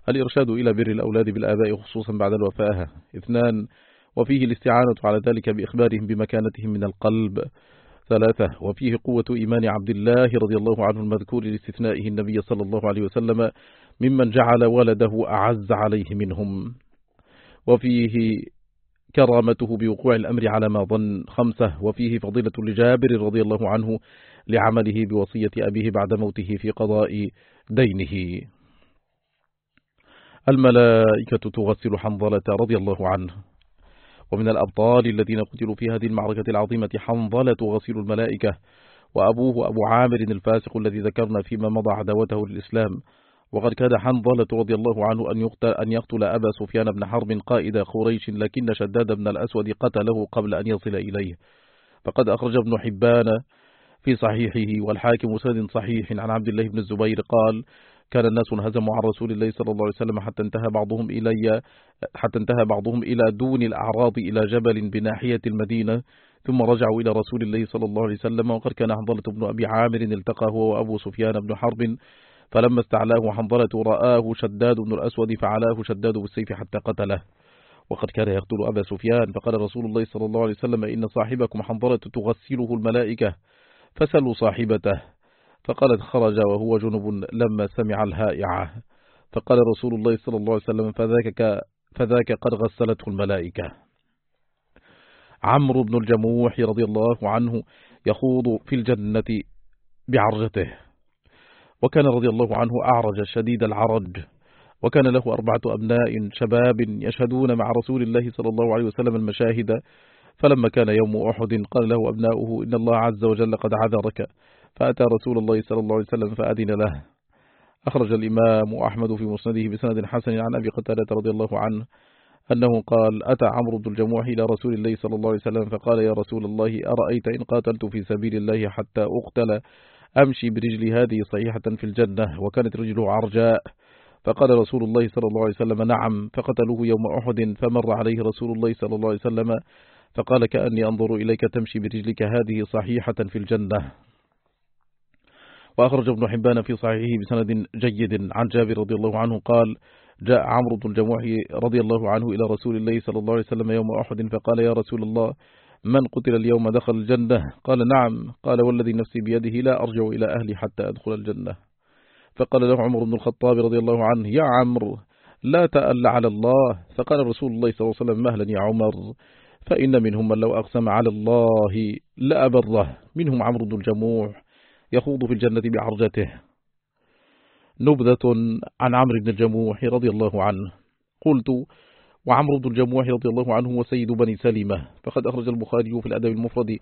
الإرشاد إلى بر الأولاد بالآباء خصوصا بعد الوفاة. اثنان وفيه الاستعانة على ذلك بإخبارهم بمكانتهم من القلب. ثلاثة وفيه قوة إيمان عبد الله رضي الله عنه المذكور لاستثنائه النبي صلى الله عليه وسلم ممن جعل ولده أعز عليه منهم. وفيه كرامته بوقوع الأمر على ما ظن. خمسة وفيه فضيلة لجابر رضي الله عنه لعمله بوصية أبيه بعد موته في قضاء دينه. الملائكة تغسل حنظلة رضي الله عنه. ومن الأبطال الذين قتلوا في هذه المعركة العظيمة حنظلة غسيل الملائكة وأبوه أبو عامر الفاسق الذي ذكرنا فيما مضى عداوته للإسلام. وقد كان حنظلة رضي الله عنه أن يقتل, أن يقتل أبا سفيان بن حرب قائد قريش لكن شداد بن الأسود قتله قبل أن يصل إليه. فقد أخرج ابن حبان في صحيحه والحاكم سند صحيح. عن عبد الله بن الزبير قال كان الناس انهزموا عن رسول الله صلى الله عليه وسلم حتى انتهى بعضهم إلي حتى انتهى بعضهم إلى دون الأعراض إلى جبل بناحية المدينة ثم رجعوا إلى رسول الله صلى الله عليه وسلم. وقد كان حنظلة بن أبي عامر التقى هو وأبو سفيان بن حرب فلما استعلاه حنظلة رآه شداد بن الأسود فعلاه شداد بالسيف حتى قتله. وقد كان يقتل أبا سفيان فقال رسول الله صلى الله عليه وسلم إن صاحبكم حنظلة تغسله الملائكة. فسلوا صاحبته. فقالت خرج وهو جنب لما سمع الهائعة. فقال رسول الله صلى الله عليه وسلم فذاك, فذاك قد غسلته الملائكة. عمرو بن الجموح رضي الله عنه يخوض في الجنة بعرجته. وكان رضي الله عنه أعرج شديد العرج. وكان له أربعة أبناء شباب يشهدون مع رسول الله صلى الله عليه وسلم المشاهد فلما كان يوم أحد قال له أبناؤه إن الله عز وجل قد عذرك فأتى رسول الله صلى الله عليه وسلم فأذن له. أخرج الإمام أحمد في مسنده بسند حسن عن أبي قتادة رضي الله عنه أنه قال أتى عمرو بن الجموح إلى رسول الله صلى الله عليه وسلم فقال يا رسول الله أرأيت إن قاتلت في سبيل الله حتى أقتل أمشي برجلي هذه صحيحة في الجنة وكانت رجله عرجاء فقال رسول الله صلى الله عليه وسلم نعم. فقتلوه يوم أحد فمر عليه رسول الله صلى الله عليه وسلم فقال كأني أنظر إليك تمشي برجلك هذه صحيحة في الجنة. وأخرج ابن حبان في صحيحه بسند جيد. عن جابر رضي الله عنه قال جاء عمرو بن الجموح رضي الله عنه إلى رسول الله صلى الله عليه وسلم يوم أحد فقال يا رسول الله من قتل اليوم دخل الجنة؟ قال نعم. قال والذي نفسي بيده لا أرجع إلى أهلي حتى أدخل الجنة. فقال له عمر بن الخطاب رضي الله عنه يا عمرو لا تأل على الله. فقال رسول الله صلى الله عليه وسلم مهلا يا عمر. فإن منهم من لو أقسم على الله لأبره. منهم عمرو بن الجموح يخوض في الجنة بعرجته. نبذة عن عمرو بن الجموح رضي الله عنه. قلت وعمرو بن الجموح رضي الله عنه وسيد بني سلمة. فقد أخرج البخاري في الأدب المفرد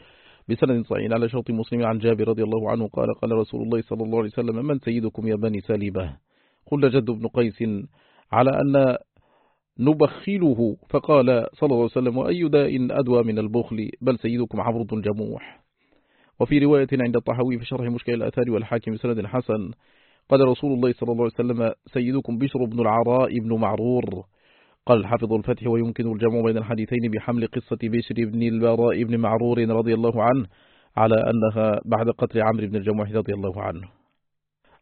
بسند صحيح على شرط مسلم عن جابر رضي الله عنه قال قال رسول الله صلى الله عليه وسلم من سيدكم يا بني سلمة؟ قل جد بن قيس على أن نبخله. فقال صلى الله عليه وسلم وأي داء أدوى من البخل؟ بل سيدكم عمرو بن الجموح وفي رواية عند الطحوي في شرح مشكل الأثار والحاكم سند حسن قال رسول الله صلى الله عليه وسلم سيدكم بشر بن العراء بن معرور. قال حافظ الفتح ويمكن الجمع بين الحديثين بحمل قصة بشر بن البراء بن معرور رضي الله عنه على أنها بعد قتل عمرو بن الجموح رضي الله عنه.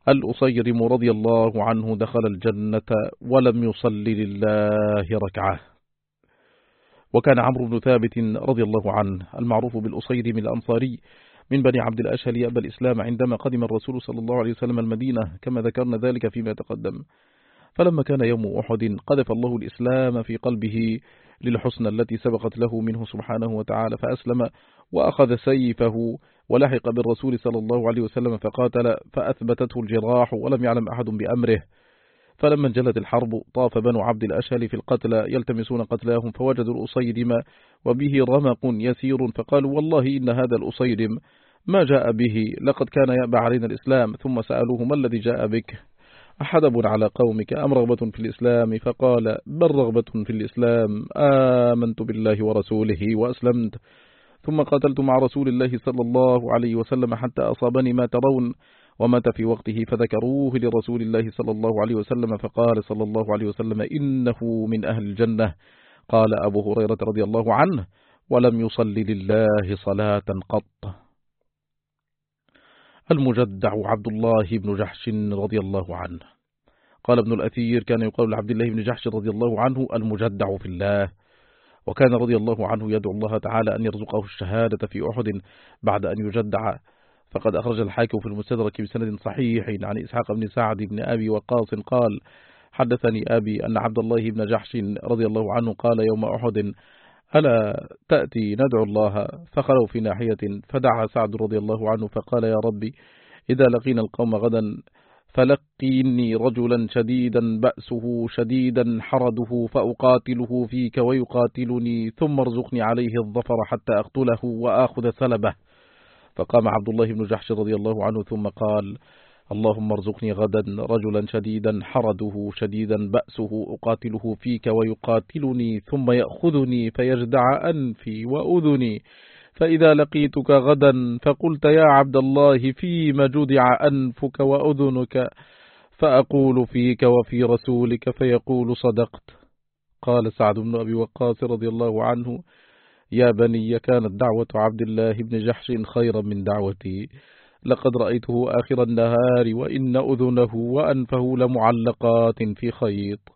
الأصيرم رضي الله عنه دخل الجنة ولم يصلي لله ركعة. وكان عمرو بن ثابت رضي الله عنه المعروف بالأصيرم الأنصاري من بني عبد الأشهل يأبى الإسلام عندما قدم الرسول صلى الله عليه وسلم المدينة كما ذكرنا ذلك فيما تقدم. فلما كان يوم أحد قذف الله الإسلام في قلبه للحسن التي سبقت له منه سبحانه وتعالى فأسلم وأخذ سيفه ولحق بالرسول صلى الله عليه وسلم فقاتل فأثبتته الجراح ولم يعلم أحد بأمره. فلما انجلت الحرب طاف بنو عبد الأشهل في القتلى يلتمسون قتلاهم فوجدوا الأصيدم وبه رمق يسير فقالوا والله إن هذا الأصيدم ما جاء به لقد كان يأبى علينا الإسلام. ثم سألوه ما الذي جاء بك؟ أحدب على قومك أم رغبة في الإسلام؟ فقال بل رغبة في الإسلام. آمنت بالله ورسوله وأسلمت. ثم قاتلت مع رسول الله صلى الله عليه وسلم حتى أصابني ما ترون ومات في وقته فذكروه لرسول الله صلى الله عليه وسلم فقال صلى الله عليه وسلم إنه من أهل الجنة. قال أبو هريرة رضي الله عنه ولم يصلي لله صلاة قط. المجدع عبد الله بن جحش رضي الله عنه. قال ابن الأثير كان يقال لعبد الله بن جحش رضي الله عنه المجدع في الله. وكان رضي الله عنه يدعو الله تعالى أن يرزقه الشهادة في أحد بعد أن يجدع. فقد أخرج الحاكم في المستدرك بسند صحيح عن إسحاق بن سعد بن أبي وقاص قال حدثني أبي أن عبد الله بن جحش رضي الله عنه قال يوم أحد ألا تأتي ندعو الله؟ فخلوا في ناحية فدعا سعد رضي الله عنه فقال يا ربي إذا لقينا القوم غدا فلقيني رجلا شديدا بأسه شديدا حرده فأقاتله فيك ويقاتلني ثم ارزقني عليه الظفر حتى أقتله وآخذ سلبه. فقام عبد الله بن جحش رضي الله عنه ثم قال اللهم ارزقني غدا رجلا شديدا حرده شديدا بأسه أقاتله فيك ويقاتلني ثم يأخذني فيجدع أنفي وأذني فإذا لقيتك غدا فقلت يا عبد الله فيما جدع أنفك وأذنك؟ فأقول فيك وفي رسولك فيقول صدقت. قال سعد بن أبي وقاص رضي الله عنه يا بني كانت دعوة عبد الله بن جحش خيرا من دعوتي. لقد رأيته آخر النهار وإن أذنه وأنفه لمعلقات في خيط.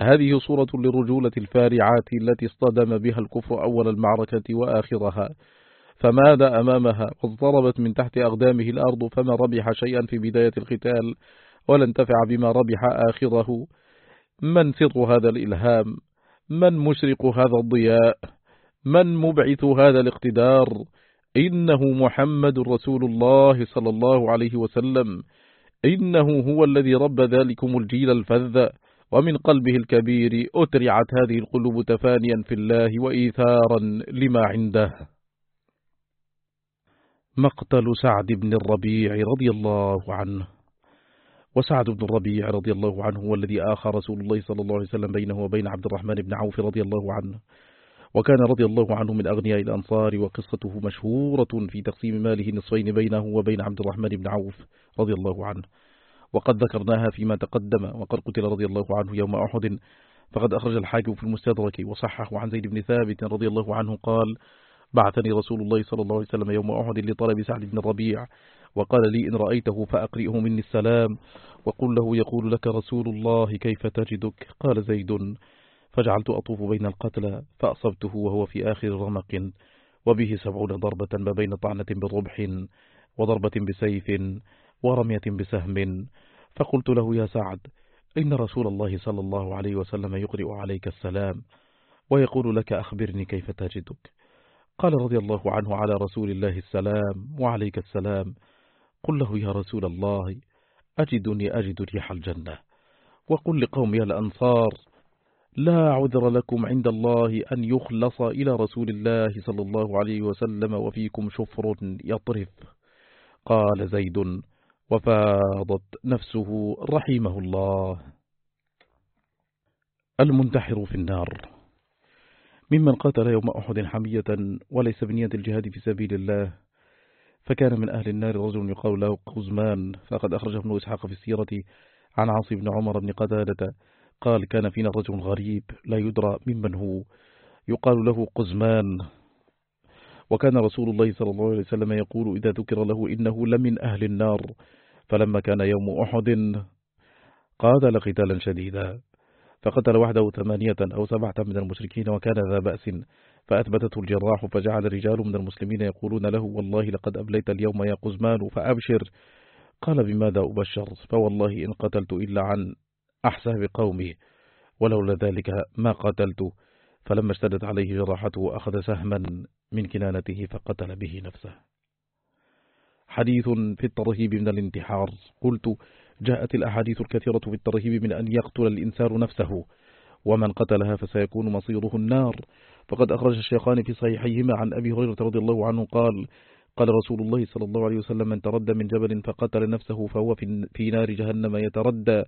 هذه صورة لرجولة الفارعات التي اصطدم بها الكفر أول المعركة وآخرها. فماذا أمامها؟ واضطربت من تحت أقدامه الأرض فما ربح شيئا في بداية القتال ولا انتفع بما ربح آخره. من سر هذا الإلهام؟ من مشرق هذا الضياء؟ من مبعث هذا الاقتدار؟ إنه محمد رسول الله صلى الله عليه وسلم. إنه هو الذي رب ذلكم الجيل الفذ. ومن قلبه الكبير أترعت هذه القلوب تفانيا في الله وإيثارا لما عنده. مقتل سعد بن الربيع رضي الله عنه. وسعد بن الربيع رضي الله عنه هو الذي آخى رسول الله صلى الله عليه وسلم بينه وبين عبد الرحمن بن عوف رضي الله عنه. وكان رضي الله عنه من أغنياء الأنصار وقصته مشهورة في تقسيم ماله نصفين بينه وبين عبد الرحمن بن عوف رضي الله عنه. وقد ذكرناها فيما تقدم وقد قتل رضي الله عنه يوم أحد. فقد أخرج الحاكم في المستدرك وصحح عن زيد بن ثابت رضي الله عنه قال بعثني رسول الله صلى الله عليه وسلم يوم أحد لطلب سعد بن الربيع وقال لي إن رأيته فأقرئه مني السلام وقل له يقول لك رسول الله كيف تجدك قال زيد فجعلت أطوف بين القتلى فأصبته وهو في آخر رمق وبه سبعون ضربة ما بين طعنة بربح وضربة بسيف ورمية بسهم. فقلت له يا سعد إن رسول الله صلى الله عليه وسلم يقرئ عليك السلام ويقول لك أخبرني كيف تجدك. قال رضي الله عنه على رسول الله السلام وعليك السلام. قل له يا رسول الله أجدني أجد ريح الجنة. وقل لقومي الأنصار لا عذر لكم عند الله أن يخلص إلى رسول الله صلى الله عليه وسلم وفيكم شفر يطرف. قال زيد وفاضت نفسه رحمه الله. المنتحر في النار. ممن قاتل يوم أحد حمية وليس بنية الجهاد في سبيل الله فكان من أهل النار رجل يقال له قزمان فقد أخرجه ابن إسحاق في السيرة عن عاصي بن عمر بن قتادة قال كان فينا رجل غريب لا يدرى ممن هو يقال له قزمان. وكان رسول الله صلى الله عليه وسلم يقول إذا ذكر له إنه لمن أهل النار. فلما كان يوم أحد قاتل قتالا شديدا فقتل وحده ثمانية أو سبعة من المشركين وكان ذا بأس فأثبتته الجراح فجعل رجال من المسلمين يقولون له والله لقد أبليت اليوم يا قزمان فأبشر. قال بماذا أبشر؟ فوالله إن قتلت إلا عن أحساب قومي ولولا ذلك ما قتلت. فلما اشتدت عليه جراحته أخذ سهما من كنانته فقتل به نفسه. حديث في الترهيب من الانتحار. قلت جاءت الأحاديث الكثيرة في الترهيب من أن يقتل الإنسان نفسه. ومن قتلها فسيكون مصيره النار. فقد أخرج الشيخان في صحيحيهما عن أبي هريرة رضي الله عنه قال قال رسول الله صلى الله عليه وسلم من تردى من جبل فقتل نفسه فهو في نار جهنم. يتردى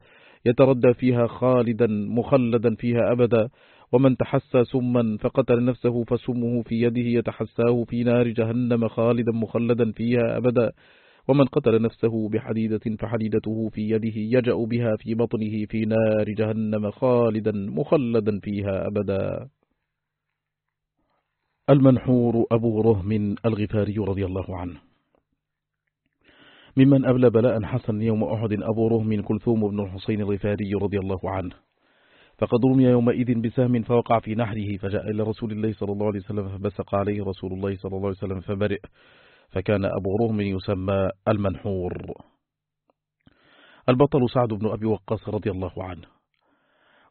يتردى فيها خالدا مخلدا فيها أبدا. ومن تحسى سما فقتل نفسه فسمه في يده يتحساه في نار جهنم خالدا مخلدا فيها أبدا. ومن قتل نفسه بحديدة فحديدته في يده يجأ بها في بطنه في نار جهنم خالدا مخلدا فيها أبدا. المنحور أبو رهم الغفاري رضي الله عنه. ممن أبلى بلاء حسن يوم أحد أبو رهم كلثوم بن الحسين الغفاري رضي الله عنه. فقد رمي يومئذ بسهم فوقع في نحره فجاء إلى رسول الله صلى الله عليه وسلم فبسق عليه رسول الله صلى الله عليه وسلم فبرئ فكان أبو رهم يسمى المنحور. البطل سعد بن أبي وقاص رضي الله عنه.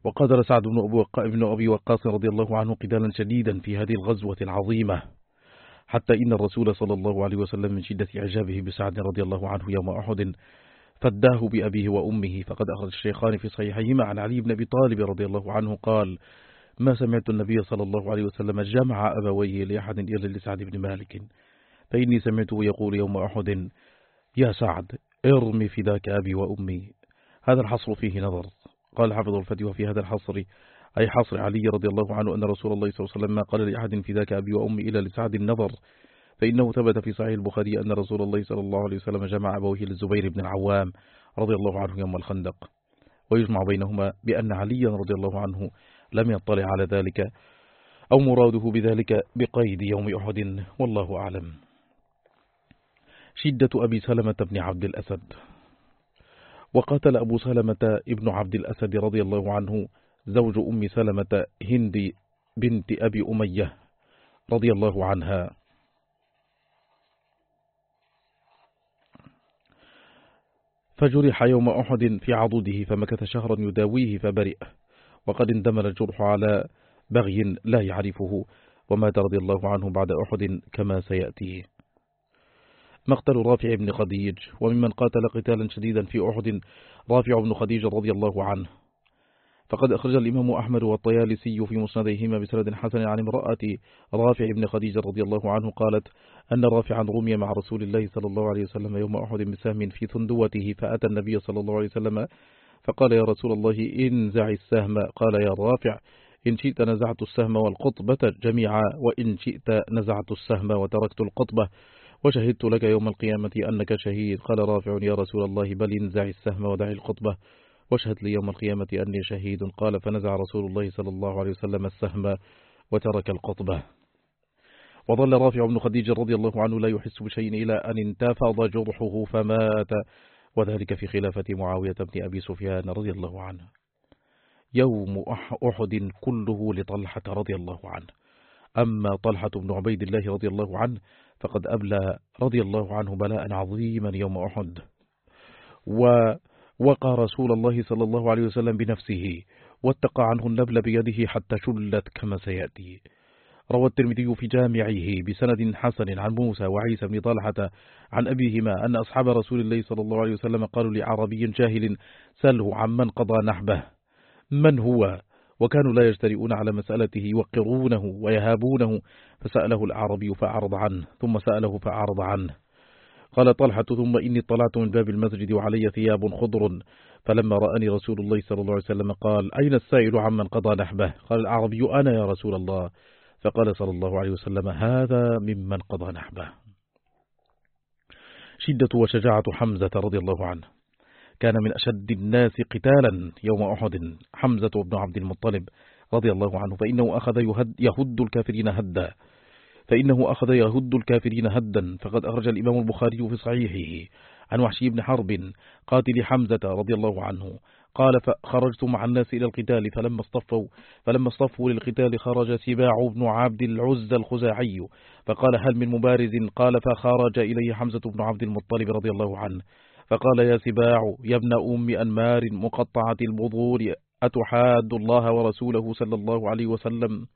وقدر سعد بن أبي وقاص رضي الله عنه قتالا شديدا في هذه الغزوة العظيمة حتى إن الرسول صلى الله عليه وسلم من شدة إعجابه بسعد رضي الله عنه يوم أحد فداه بأبيه وأمه فقد أخرج الشيخان في صحيحهما عن علي بن أبي طالب رضي الله عنه قال ما سمعت النبي صلى الله عليه وسلم جمع أبويه لأحد إلا لسعد بن مالك. فإني سمعته يقول يوم أحد يا سعد ارمي فداك أبي وأمي. هذا الحصر فيه نظر. قال حفظ الفتوى في هذا الحصر أي حصر علي رضي الله عنه أن رسول الله صلى الله عليه وسلم ما قال لأحد فداك أبي وأمي إلا لسعد النظر. فإنه ثبت في صحيح البخاري أن رسول الله صلى الله عليه وسلم جمع أبويه للزبير بن العوام رضي الله عنه يوم الخندق. ويجمع بينهما بأن عليا رضي الله عنه لم يطلع على ذلك أو مراده بذلك بقيد يوم أحد والله أعلم. شدة أبي سلمة بن عبد الأسد. وقاتل أبو سلمة ابن عبد الأسد رضي الله عنه زوج أم سلمة هند بنت أبي أمية رضي الله عنها. فجرح يوم أحد في عضده فمكث شهرا يداويه فبرئ. وقد اندمل الجرح على بغي لا يعرفه ومات رضي الله عنه بعد أحد كما سيأتي. مقتل رافع بن خديج وممن قاتل قتالا شديدا في أحد رافع بن خديج رضي الله عنه. فقد أخرج الإمام أحمد والطيالسي في مسنديهما بسند حسن عن امرأة رافع بن خديجة رضي الله عنه قالت أن رافعا رمي مع رسول الله صلى الله عليه وسلم يوم أحد بسهم في ثندوته فأتى النبي صلى الله عليه وسلم فقال يا رسول الله انزع السهم. قال يا رافع إن شئت نزعت السهم والقطبة جميعا وإن شئت نزعت السهم وتركت القطبة وشهدت لك يوم القيامة أنك شهيد. قال رافع يا رسول الله بل انزع السهم ودع القطبة. واشهد لي يوم القيامة أني شهيد. قال فنزع رسول الله صلى الله عليه وسلم السهم وترك القطبة وظل رافع بن خديج رضي الله عنه لا يحس بشيء إلى أن انتفض جرحه فمات. وذلك في خلافة معاوية بن أبي سفيان رضي الله عنه. يوم أحد كله لطلحة رضي الله عنه. أما طلحة بن عبيد الله رضي الله عنه فقد أبلى رضي الله عنه بلاء عظيما يوم أحد. ووقى رسول الله صلى الله عليه وسلم بنفسه واتقى عنه النبل بيده حتى شلت كما سيأتي. روى الترمذي في جامعه بسند حسن عن موسى وعيسى بن طلحة عن أبيهما أن أصحاب رسول الله صلى الله عليه وسلم قالوا لعربي جاهل سله عمن قضى نحبه من هو؟ وكانوا لا يجترئون على مسألته يوقرونه ويهابونه فسأله الأعربي فأعرض عنه ثم سأله فأعرض عنه. قال طلحة ثم إني طلعت من باب المسجد وعلي ثياب خضر. فلما رأني رسول الله صلى الله عليه وسلم قال أين السائل عمن قضى نحبه؟ قال الأعربي أنا يا رسول الله. فقال صلى الله عليه وسلم هذا ممن قضى نحبه. شدة وشجاعة حمزة رضي الله عنه. كان من أشد الناس قتالا يوم أحد حمزة بن عبد المطلب رضي الله عنه فإنه أخذ يهد, يهد الكافرين هدا. فإنه أخذ يهد الكافرين هدا فقد أخرج الإمام البخاري في صحيحه. عن وحشي بن حرب قاتل حمزة رضي الله عنه قال فخرجت مع الناس إلى القتال فلما اصطفوا فلما اصطفوا للقتال خرج سباع بن عبد العز الخزاعي فقال هل من مبارز؟ قال فخرج إليه حمزة بن عبد المطلب رضي الله عنه فقال يا سباع يا ابن أم أنمار مقطعة البذور أتحاد الله ورسوله صلى الله عليه وسلم؟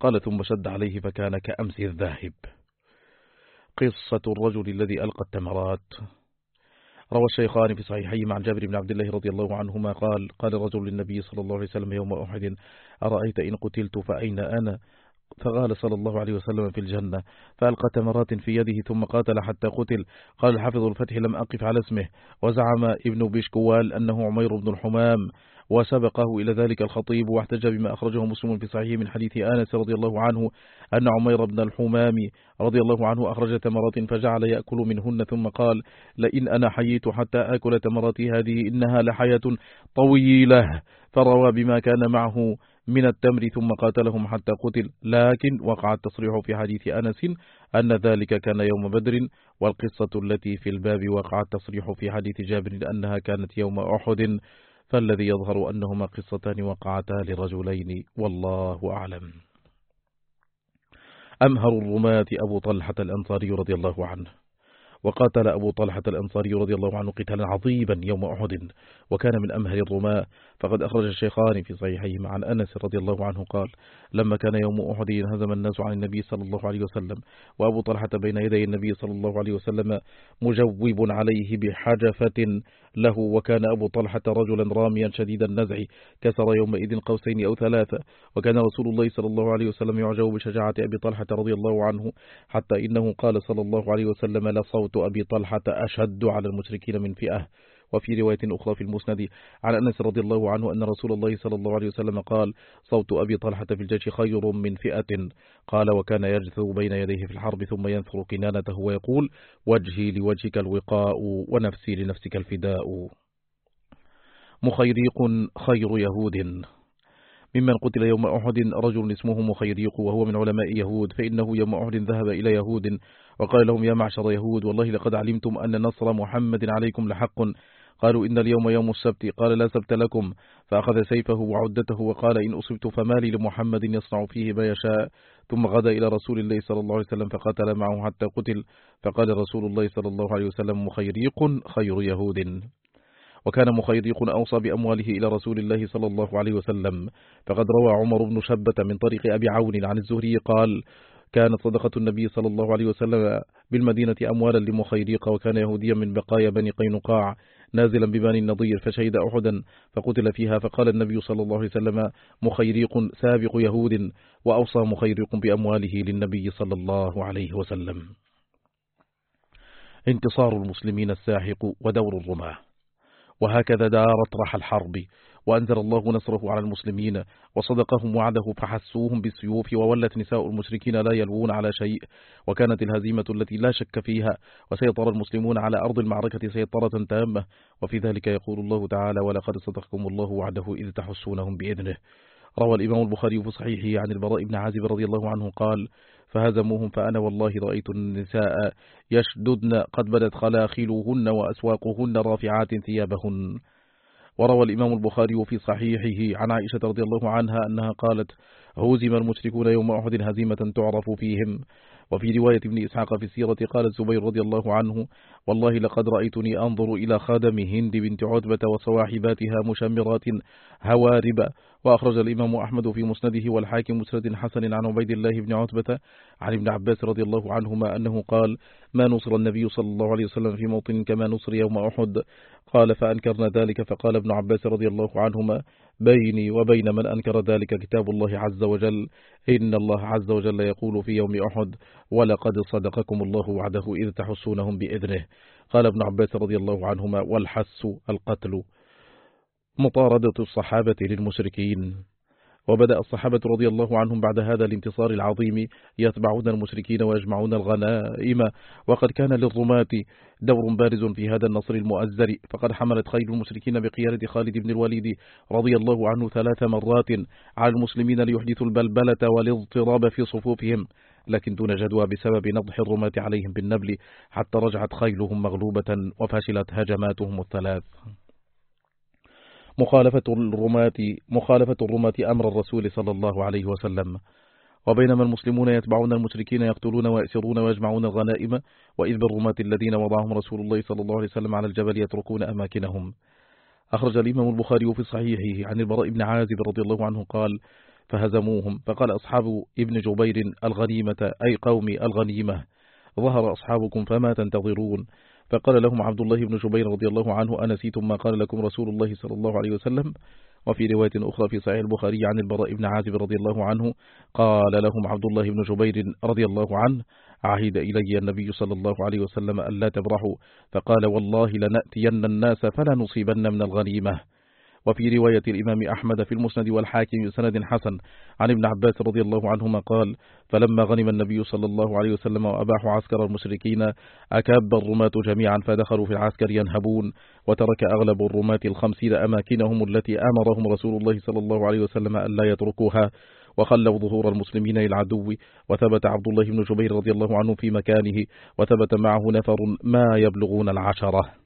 قال ثم شد عليه فكان كأمس الذاهب. قصة الرجل الذي ألقى التمرات. روى الشيخان في صحيحيهما عن جابر بن عبد الله رضي الله عنهما قال قال رجل للنبي صلى الله عليه وسلم يوم أحد أرأيت إن قتلت فأين أنا؟ فقال صلى الله عليه وسلم في الجنة. فألقى تمرات في يده ثم قاتل حتى قتل. قال الحافظ الفتح لم أقف على اسمه. وزعم ابن بيشكوال أنه عمير بن الحمام. وسبقه إلى ذلك الخطيب واحتج بما أخرجه مسلم في صحيح من حديث آنس رضي الله عنه أن عمير بن الحمام رضي الله عنه أخرج تمرات فجعل يأكل منهن ثم قال لئن أنا حييت حتى آكل تمرتي هذه إنها لحياة طويلة فروى بما كان معه من التمر ثم قاتلهم حتى قتل لكن وقع التصريح في حديث أنس أن ذلك كان يوم بدر والقصة التي في الباب وقع التصريح في حديث جابر أنها كانت يوم أحد فالذي يظهر أنهما قصتان وقعتا لرجلين والله أعلم. أمهر الرماة أبو طلحة الأنصاري رضي الله عنه وقاتل أبو طلحة الأنصاري رضي الله عنه قتالا عظيما يوم أحد وكان من أمهر الرماء فقد أخرج الشيخان في صحيحهما عن أنس رضي الله عنه قال لما كان يوم أحد انهزم الناس عن النبي صلى الله عليه وسلم وأبو طلحة بين يدي النبي صلى الله عليه وسلم مجوب عليه بحجفة له وكان أبو طلحة رجلا راميا شديد النزع كسر يومئذ قوسين أو ثلاثة وكان رسول الله صلى الله عليه وسلم يعجب بشجاعة أبي طلحة رضي الله عنه حتى إنه قال صلى الله عليه وسلم لصوت أبي طلحة أشد على المشركين من فئة. وفي رواية أخرى في المسند عن أنس رضي الله عنه أن رسول الله صلى الله عليه وسلم قال صوت أبي طلحة في الجيش خير من فئة. قال وكان يجثو بين يديه في الحرب ثم ينثر كنانته ويقول وجهي لوجهك الوقاء ونفسي لنفسك الفداء. مخيريق خير يهود. ممن قتل يوم أحد رجل اسمه مخيريق وهو من علماء يهود فإنه يوم أحد ذهب إلى يهود وقال لهم يا معشر يهود والله لقد علمتم أن نصر محمد عليكم لحق قالوا إن اليوم يوم السبت قال لا سبت لكم فأخذ سيفه وعدته وقال إن أصبت فمالي لمحمد يصنع فيه ما يشاء. ثم غدا إلى رسول الله صلى الله عليه وسلم فقاتل معه حتى قتل. فقال رسول الله صلى الله عليه وسلم مخيريق خير يهود. وكان مخيريق أوصى بأمواله إلى رسول الله صلى الله عليه وسلم. فقد روى عمر بن شبة من طريق أبي عون عن الزهري قال كانت صدقة النبي صلى الله عليه وسلم بالمدينة أموالا لمخيريق وكان يهوديا من بقايا بني قينقاع. نازلا ببني النضير فشهد أحدا فقتل فيها فقال النبي صلى الله عليه وسلم مخيريق سابق يهود وأوصى مخيريق بأمواله للنبي صلى الله عليه وسلم. انتصار المسلمين الساحق ودور الرماة. وهكذا دارت رح الحرب وأنزل الله نصره على المسلمين وصدقهم وعده فحسوهم بالسيوف وولت نساء المشركين لا يلوون على شيء وكانت الهزيمة التي لا شك فيها وسيطر المسلمون على أرض المعركة سيطرة تامة وفي ذلك يقول الله تعالى ولقد صدقكم الله وعده إذ تحسونهم بإذنه روى الإمام البخاري في صحيحه عن البراء بن عازب رضي الله عنه قال فهزموهم فأنا والله رأيت النساء يشددن قد بدت خلاخلهن وأسواقهن رافعات ثيابهن وروى الإمام البخاري في صحيحه عن عائشة رضي الله عنها أنها قالت هزم المشركون يوم أحد هزيمة تعرف فيهم. وفي رواية ابن إسحاق في السيرة قال الزبير رضي الله عنه والله لقد رأيتني أنظر إلى خادم هند بنت عتبة وصواحباتها مشمرات هوارب. وأخرج الإمام أحمد في مسنده والحاكم مسند حسن عن عبيد الله بن عتبة عن ابن عباس رضي الله عنهما أنه قال ما نصر النبي صلى الله عليه وسلم في موطن كما نصر يوم أحد. قال فأنكرنا ذلك فقال ابن عباس رضي الله عنهما بيني وبين من أنكر ذلك كتاب الله عز وجل. إن الله عز وجل يقول في يوم أحد ولقد صدقكم الله وعده إذ تحسونهم بإذنه قال ابن عباس رضي الله عنهما والحس القتل. مطاردة الصحابة للمشركين. وبدأ الصحابة رضي الله عنهم بعد هذا الانتصار العظيم يتبعون المشركين ويجمعون الغنائم. وقد كان للرماة دور بارز في هذا النصر المؤزر. فقد حملت خيل المشركين بقيادة خالد بن الوليد رضي الله عنه ثلاث مرات على المسلمين ليحدثوا البلبلة والاضطراب في صفوفهم لكن دون جدوى بسبب نضح الرماة عليهم بالنبل حتى رجعت خيلهم مغلوبة وفشلت هجماتهم الثلاث. مخالفة الرماة مخالفة الرماة أمر الرسول صلى الله عليه وسلم. وبينما المسلمون يتبعون المشركين يقتلون ويأسرون ويجمعون الغنائم وإذ بالرماة الذين وضعهم رسول الله صلى الله عليه وسلم على الجبل يتركون أماكنهم. أخرج الإمام البخاري في صحيحه عن البراء بن عازب رضي الله عنه قال فهزموهم فقال أصحاب ابن جبير الغنيمة أي قوم الغنيمة ظهر أصحابكم فما تنتظرون. فقال لهم عبد الله بن جبير رضي الله عنه أنسيتم ما قال لكم رسول الله صلى الله عليه وسلم؟ وفي رواية أخرى في صحيح البخاري عن البراء بن عازب رضي الله عنه قال لهم عبد الله بن جبير رضي الله عنه عهد إلي النبي صلى الله عليه وسلم ألا تبرحوا فقال والله لنأتين الناس فلا نصيبن من الغنيمة. وفي رواية الإمام أحمد في المسند والحاكم بسند حسن. عن ابن عباس رضي الله عنهما قال فلما غنم النبي صلى الله عليه وسلم وأباحوا عسكر المشركين أكاب الرماة جميعا فدخلوا في العسكر ينهبون وترك أغلب الرماة الخمسين أماكنهم التي آمرهم رسول الله صلى الله عليه وسلم أن لا يتركوها وخلوا ظهور المسلمين للعدو وثبت عبد الله بن جبير رضي الله عنه في مكانه وثبت معه نفر ما يبلغون العشرة.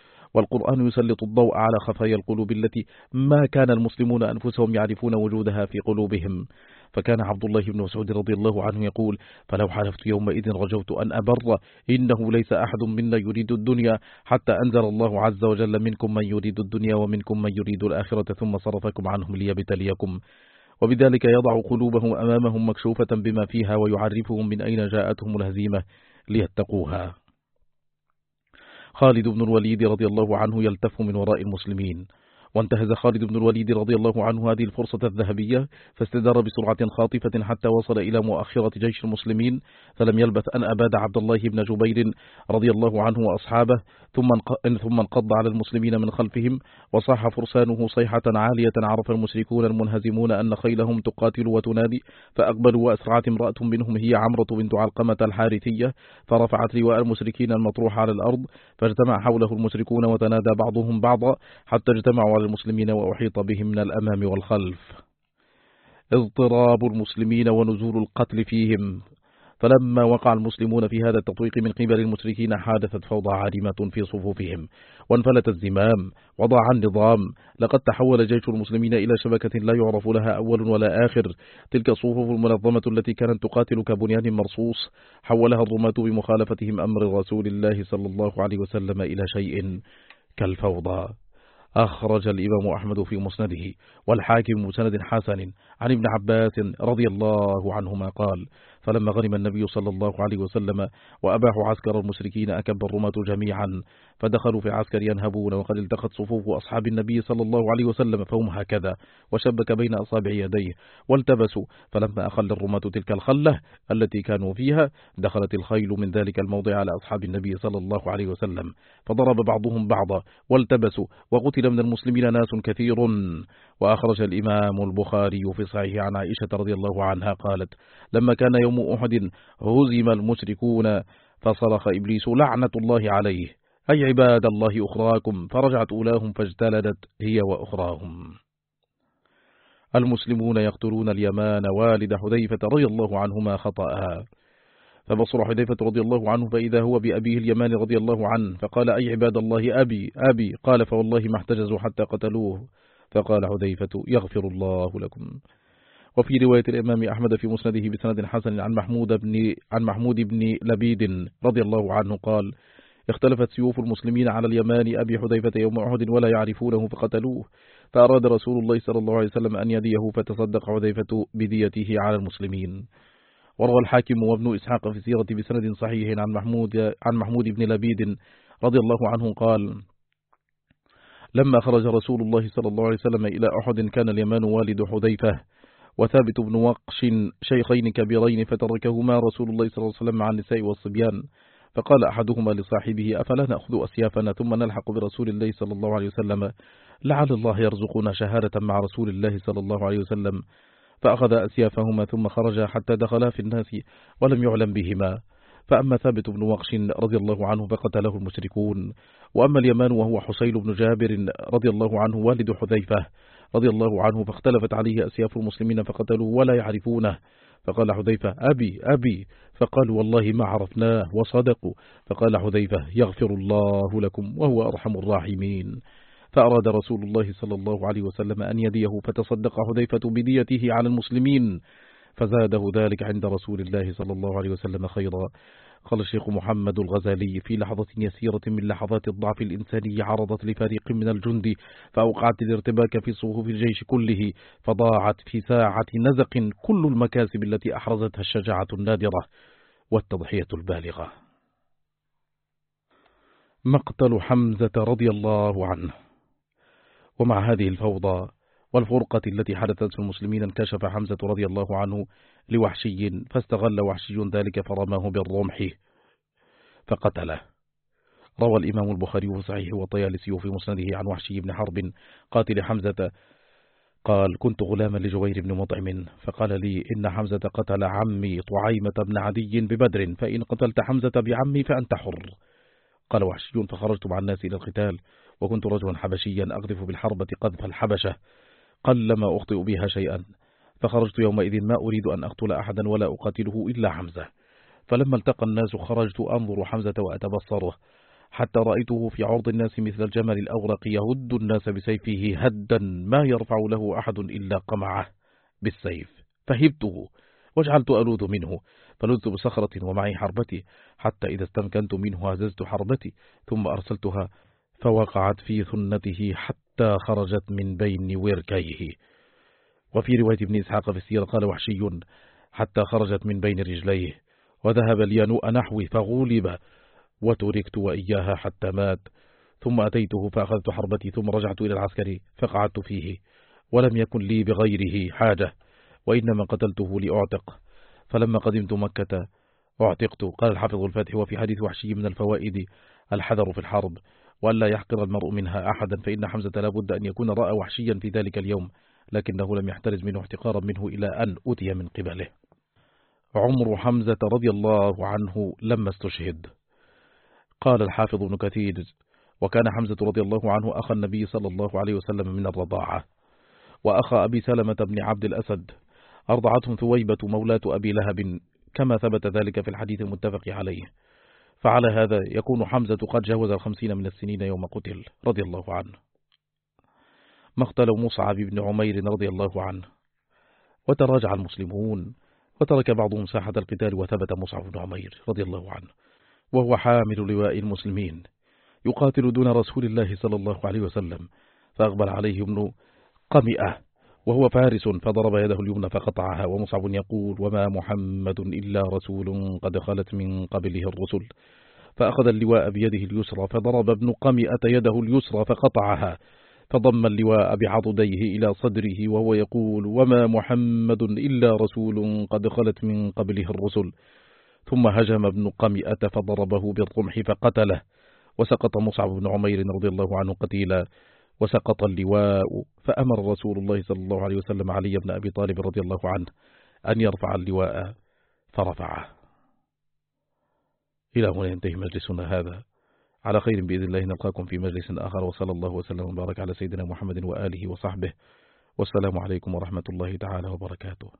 والقرآن يسلط الضوء على خفايا القلوب التي ما كان المسلمون أنفسهم يعرفون وجودها في قلوبهم. فكان عبد الله بن مسعود رضي الله عنه يقول فلو حلفت يومئذ رجوت أن أبر إنه ليس أحد منا يريد الدنيا حتى أنزل الله عز وجل منكم من يريد الدنيا ومنكم من يريد الآخرة ثم صرفكم عنهم ليبتليكم. وبذلك يضع قلوبهم أمامهم مكشوفة بما فيها ويعرفهم من أين جاءتهم الهزيمة ليتقوها. خالد بن الوليد رضي الله عنه يلتف من وراء المسلمين. وانتهز خالد بن الوليد رضي الله عنه هذه الفرصة الذهبية فاستدار بسرعة خاطفة حتى وصل إلى مؤخرة جيش المسلمين فلم يلبث أن أباد عبد الله بن جبير رضي الله عنه وأصحابه ثم انقض على المسلمين من خلفهم وصاح فرسانه صيحة عالية عرف المشركون المنهزمون أن خيلهم تقاتل وتنادي فأقبلوا وأسرعت امرأة منهم هي عمرة بنت علقمة الحارثية فرفعت لواء المشركين المطروح على الأرض فاجتمع حوله المشركون وتنادى بعضهم بعضا حتى اجتمعوا المسلمين وأحيط بهم من الأمام والخلف. اضطراب المسلمين ونزول القتل فيهم. فلما وقع المسلمون في هذا التطويق من قبل المشركين حادثت فوضى عارمة في صفوفهم. وانفلت الزمام. وضاع النظام. لقد تحول جيش المسلمين إلى شبكة لا يعرف لها أول ولا آخر. تلك الصفوف المنظمة التي كانت تقاتل كبنيان مرصوص. حولها الرماة بمخالفتهم أمر رسول الله صلى الله عليه وسلم إلى شيء كالفوضى. أخرج الإمام أحمد في مسنده والحاكم مسند حسن عن ابن عباس رضي الله عنهما قال فلما غنم النبي صلى الله عليه وسلم وأباحوا عسكر المشركين أكب الرماة جميعا فدخلوا في عسكر ينهبون وقد التقت صفوف أصحاب النبي صلى الله عليه وسلم فهم هكذا وشبك بين أصابع يديه والتبسوا فلما أخل الرماة تلك الخلة التي كانوا فيها دخلت الخيل من ذلك الموضع على أصحاب النبي صلى الله عليه وسلم فضرب بعضهم بعضا والتبسوا وقتل من المسلمين ناس كثير وأخرج الإمام البخاري في صحيح عن عائشة رضي الله عنها قالت لما كان يوم أحد هزم المشركون فصرخ إبليس لعنة الله عليه. أي عباد الله أخراكم. فرجعت أولاهم فاجتلدت هي وأخراهم. المسلمون يقتلون اليمان والد حذيفة رضي الله عنهما خطأها. فبصر حذيفة رضي الله عنه فإذا هو بأبيه اليمان رضي الله عنه فقال أي عباد الله أبي أبي. قال فوالله ما احتجزوا حتى قتلوه. فقال حذيفة يغفر الله لكم. وفي رواية الإمام أحمد في مسنده بسند حسن عن محمود بن عن محمود بن لبيد رضي الله عنه قال اختلفت سيوف المسلمين على اليمان أبي حذيفة يوم أحد ولا يعرفونه فقتلوه. فأراد رسول الله صلى الله عليه وسلم أن يديه فتصدق حذيفة بديته على المسلمين. وروى الحاكم وابن إسحاق في سيرة بسند صحيح عن محمود, عن محمود بن لبيد رضي الله عنه قال لما خرج رسول الله صلى الله عليه وسلم إلى أحد كان اليمان والد حذيفة. وثابت بن وقش شيخين كبيرين فتركهما رسول الله صلى الله عليه وسلم مع النساء والصبيان. فقال أحدهما لصاحبه أفلا نأخذ أسيافنا ثم نلحق برسول الله صلى الله عليه وسلم؟ لعل الله يرزقنا شهادة مع رسول الله صلى الله عليه وسلم. فأخذ أسيافهما ثم خرج حتى دخلا في الناس ولم يعلم بهما. فأما ثابت بن وقش رضي الله عنه فقتله المشركون. وأما اليمان وهو حسين بن جابر رضي الله عنه والد حذيفة. رضي الله عنه فاختلفت عليه أسياف المسلمين فقتلوه ولا يعرفونه. فقال حذيفة أبي أبي. فقالوا والله ما عرفناه وصدقوا. فقال حذيفة يغفر الله لكم وهو أرحم الراحمين. فأراد رسول الله صلى الله عليه وسلم أن يديه فتصدق حذيفة بديته على المسلمين. فزاده ذلك عند رسول الله صلى الله عليه وسلم خيرا. قال الشيخ محمد الغزالي في لحظة يسيرة من لحظات الضعف الإنساني عرضت لفريق من الجند فأوقعت الارتباك في صفوف الجيش كله فضاعت في ساعة نزق كل المكاسب التي أحرزتها الشجاعة النادرة والتضحية البالغة. مقتل حمزة رضي الله عنه. ومع هذه الفوضى والفرقة التي حدثت في المسلمين انكشف حمزة رضي الله عنه لوحشي فاستغل وحشي ذلك فرماه بالرمح فقتله. روى الإمام البخاري في صحيح وطيالسي في مسنده عن وحشي بن حرب قاتل حمزة قال كنت غلاما لجوير بن مطعم فقال لي إن حمزة قتل عمي طعيمة بن عدي ببدر فإن قتلت حمزة بعمي فأنت حر قال وحشي فخرجت مع الناس إلى القتال وكنت رجلا حبشيا أقذف بالحربة قذف الحبشة قلما أخطئ بها شيئا فخرجت يومئذ ما أريد أن أقتل أحدا ولا أقاتله إلا حمزة. فلما التقى الناس خرجت أنظر حمزة وأتبصره حتى رأيته في عرض الناس مثل الجمل الأورق يهد الناس بسيفه هدا ما يرفع له أحد إلا قمعه بالسيف. فهبته وجعلت ألوذ منه فلذت بصخرة ومعي حربتي حتى إذا استمكنت منه هززت حربتي ثم أرسلتها فوقعت في ثنته حتى خرجت من بين وركيه وفي رواية ابن إسحاق في السيرة قال وحشي حتى خرجت من بين رجليه. وذهب اليانوء نحوي فغولب وتركت وإياها حتى مات. ثم أتيته فأخذت حربتي ثم رجعت إلى العسكر فقعدت فيه. ولم يكن لي بغيره حاجة وإنما قتلته لأعتق. فلما قدمت مكة أعتقت. قال الحافظ الفاتح وفي حديث وحشي من الفوائد الحذر في الحرب. وألا يحقر المرء منها أحدا فإن حمزة لابد أن يكون رأى وحشيا في ذلك اليوم لكنه لم يحترز منه احتقارا منه إلى أن أتي من قبله. عمر حمزة رضي الله عنه لما استشهد قال الحافظ ابن كثير وكان حمزة رضي الله عنه أخ النبي صلى الله عليه وسلم من الرضاعة وأخ أبي سلمة بن عبد الأسد. أرضعتهم ثويبة مولاة أبي لهب كما ثبت ذلك في الحديث المتفق عليه. فعلى هذا يكون حمزة قد جاوز الخمسين من السنين يوم قتل رضي الله عنه. مقتل مصعب بن عمير رضي الله عنه. وتراجع المسلمون وترك بعضهم ساحة القتال وثبت مصعب بن عمير رضي الله عنه. وهو حامل لواء المسلمين. يقاتل دون رسول الله صلى الله عليه وسلم. فأقبل عليه ابن قمئة. وهو فارس فضرب يده اليمنى فقطعها ومصعب يقول وما محمد إلا رسول قد خلت من قبله الرسل. فأخذ اللواء بيده اليسرى فضرب ابن قمئة يده اليسرى فقطعها فضم اللواء بعضديه إلى صدره وهو يقول وما محمد إلا رسول قد خلت من قبله الرسل. ثم هجم ابن قمئة فضربه بالرمح فقتله وسقط مصعب بن عمير رضي الله عنه قتيلا. وسقط اللواء. فأمر رسول الله صلى الله عليه وسلم علي بن أبي طالب رضي الله عنه أن يرفع اللواء فرفعه. إلى هنا ينتهي مجلسنا هذا. على خير بإذن الله نلقاكم في مجلس آخر وصلى الله وسلم وبارك على سيدنا محمد وآله وصحبه. والسلام عليكم ورحمة الله تعالى وبركاته.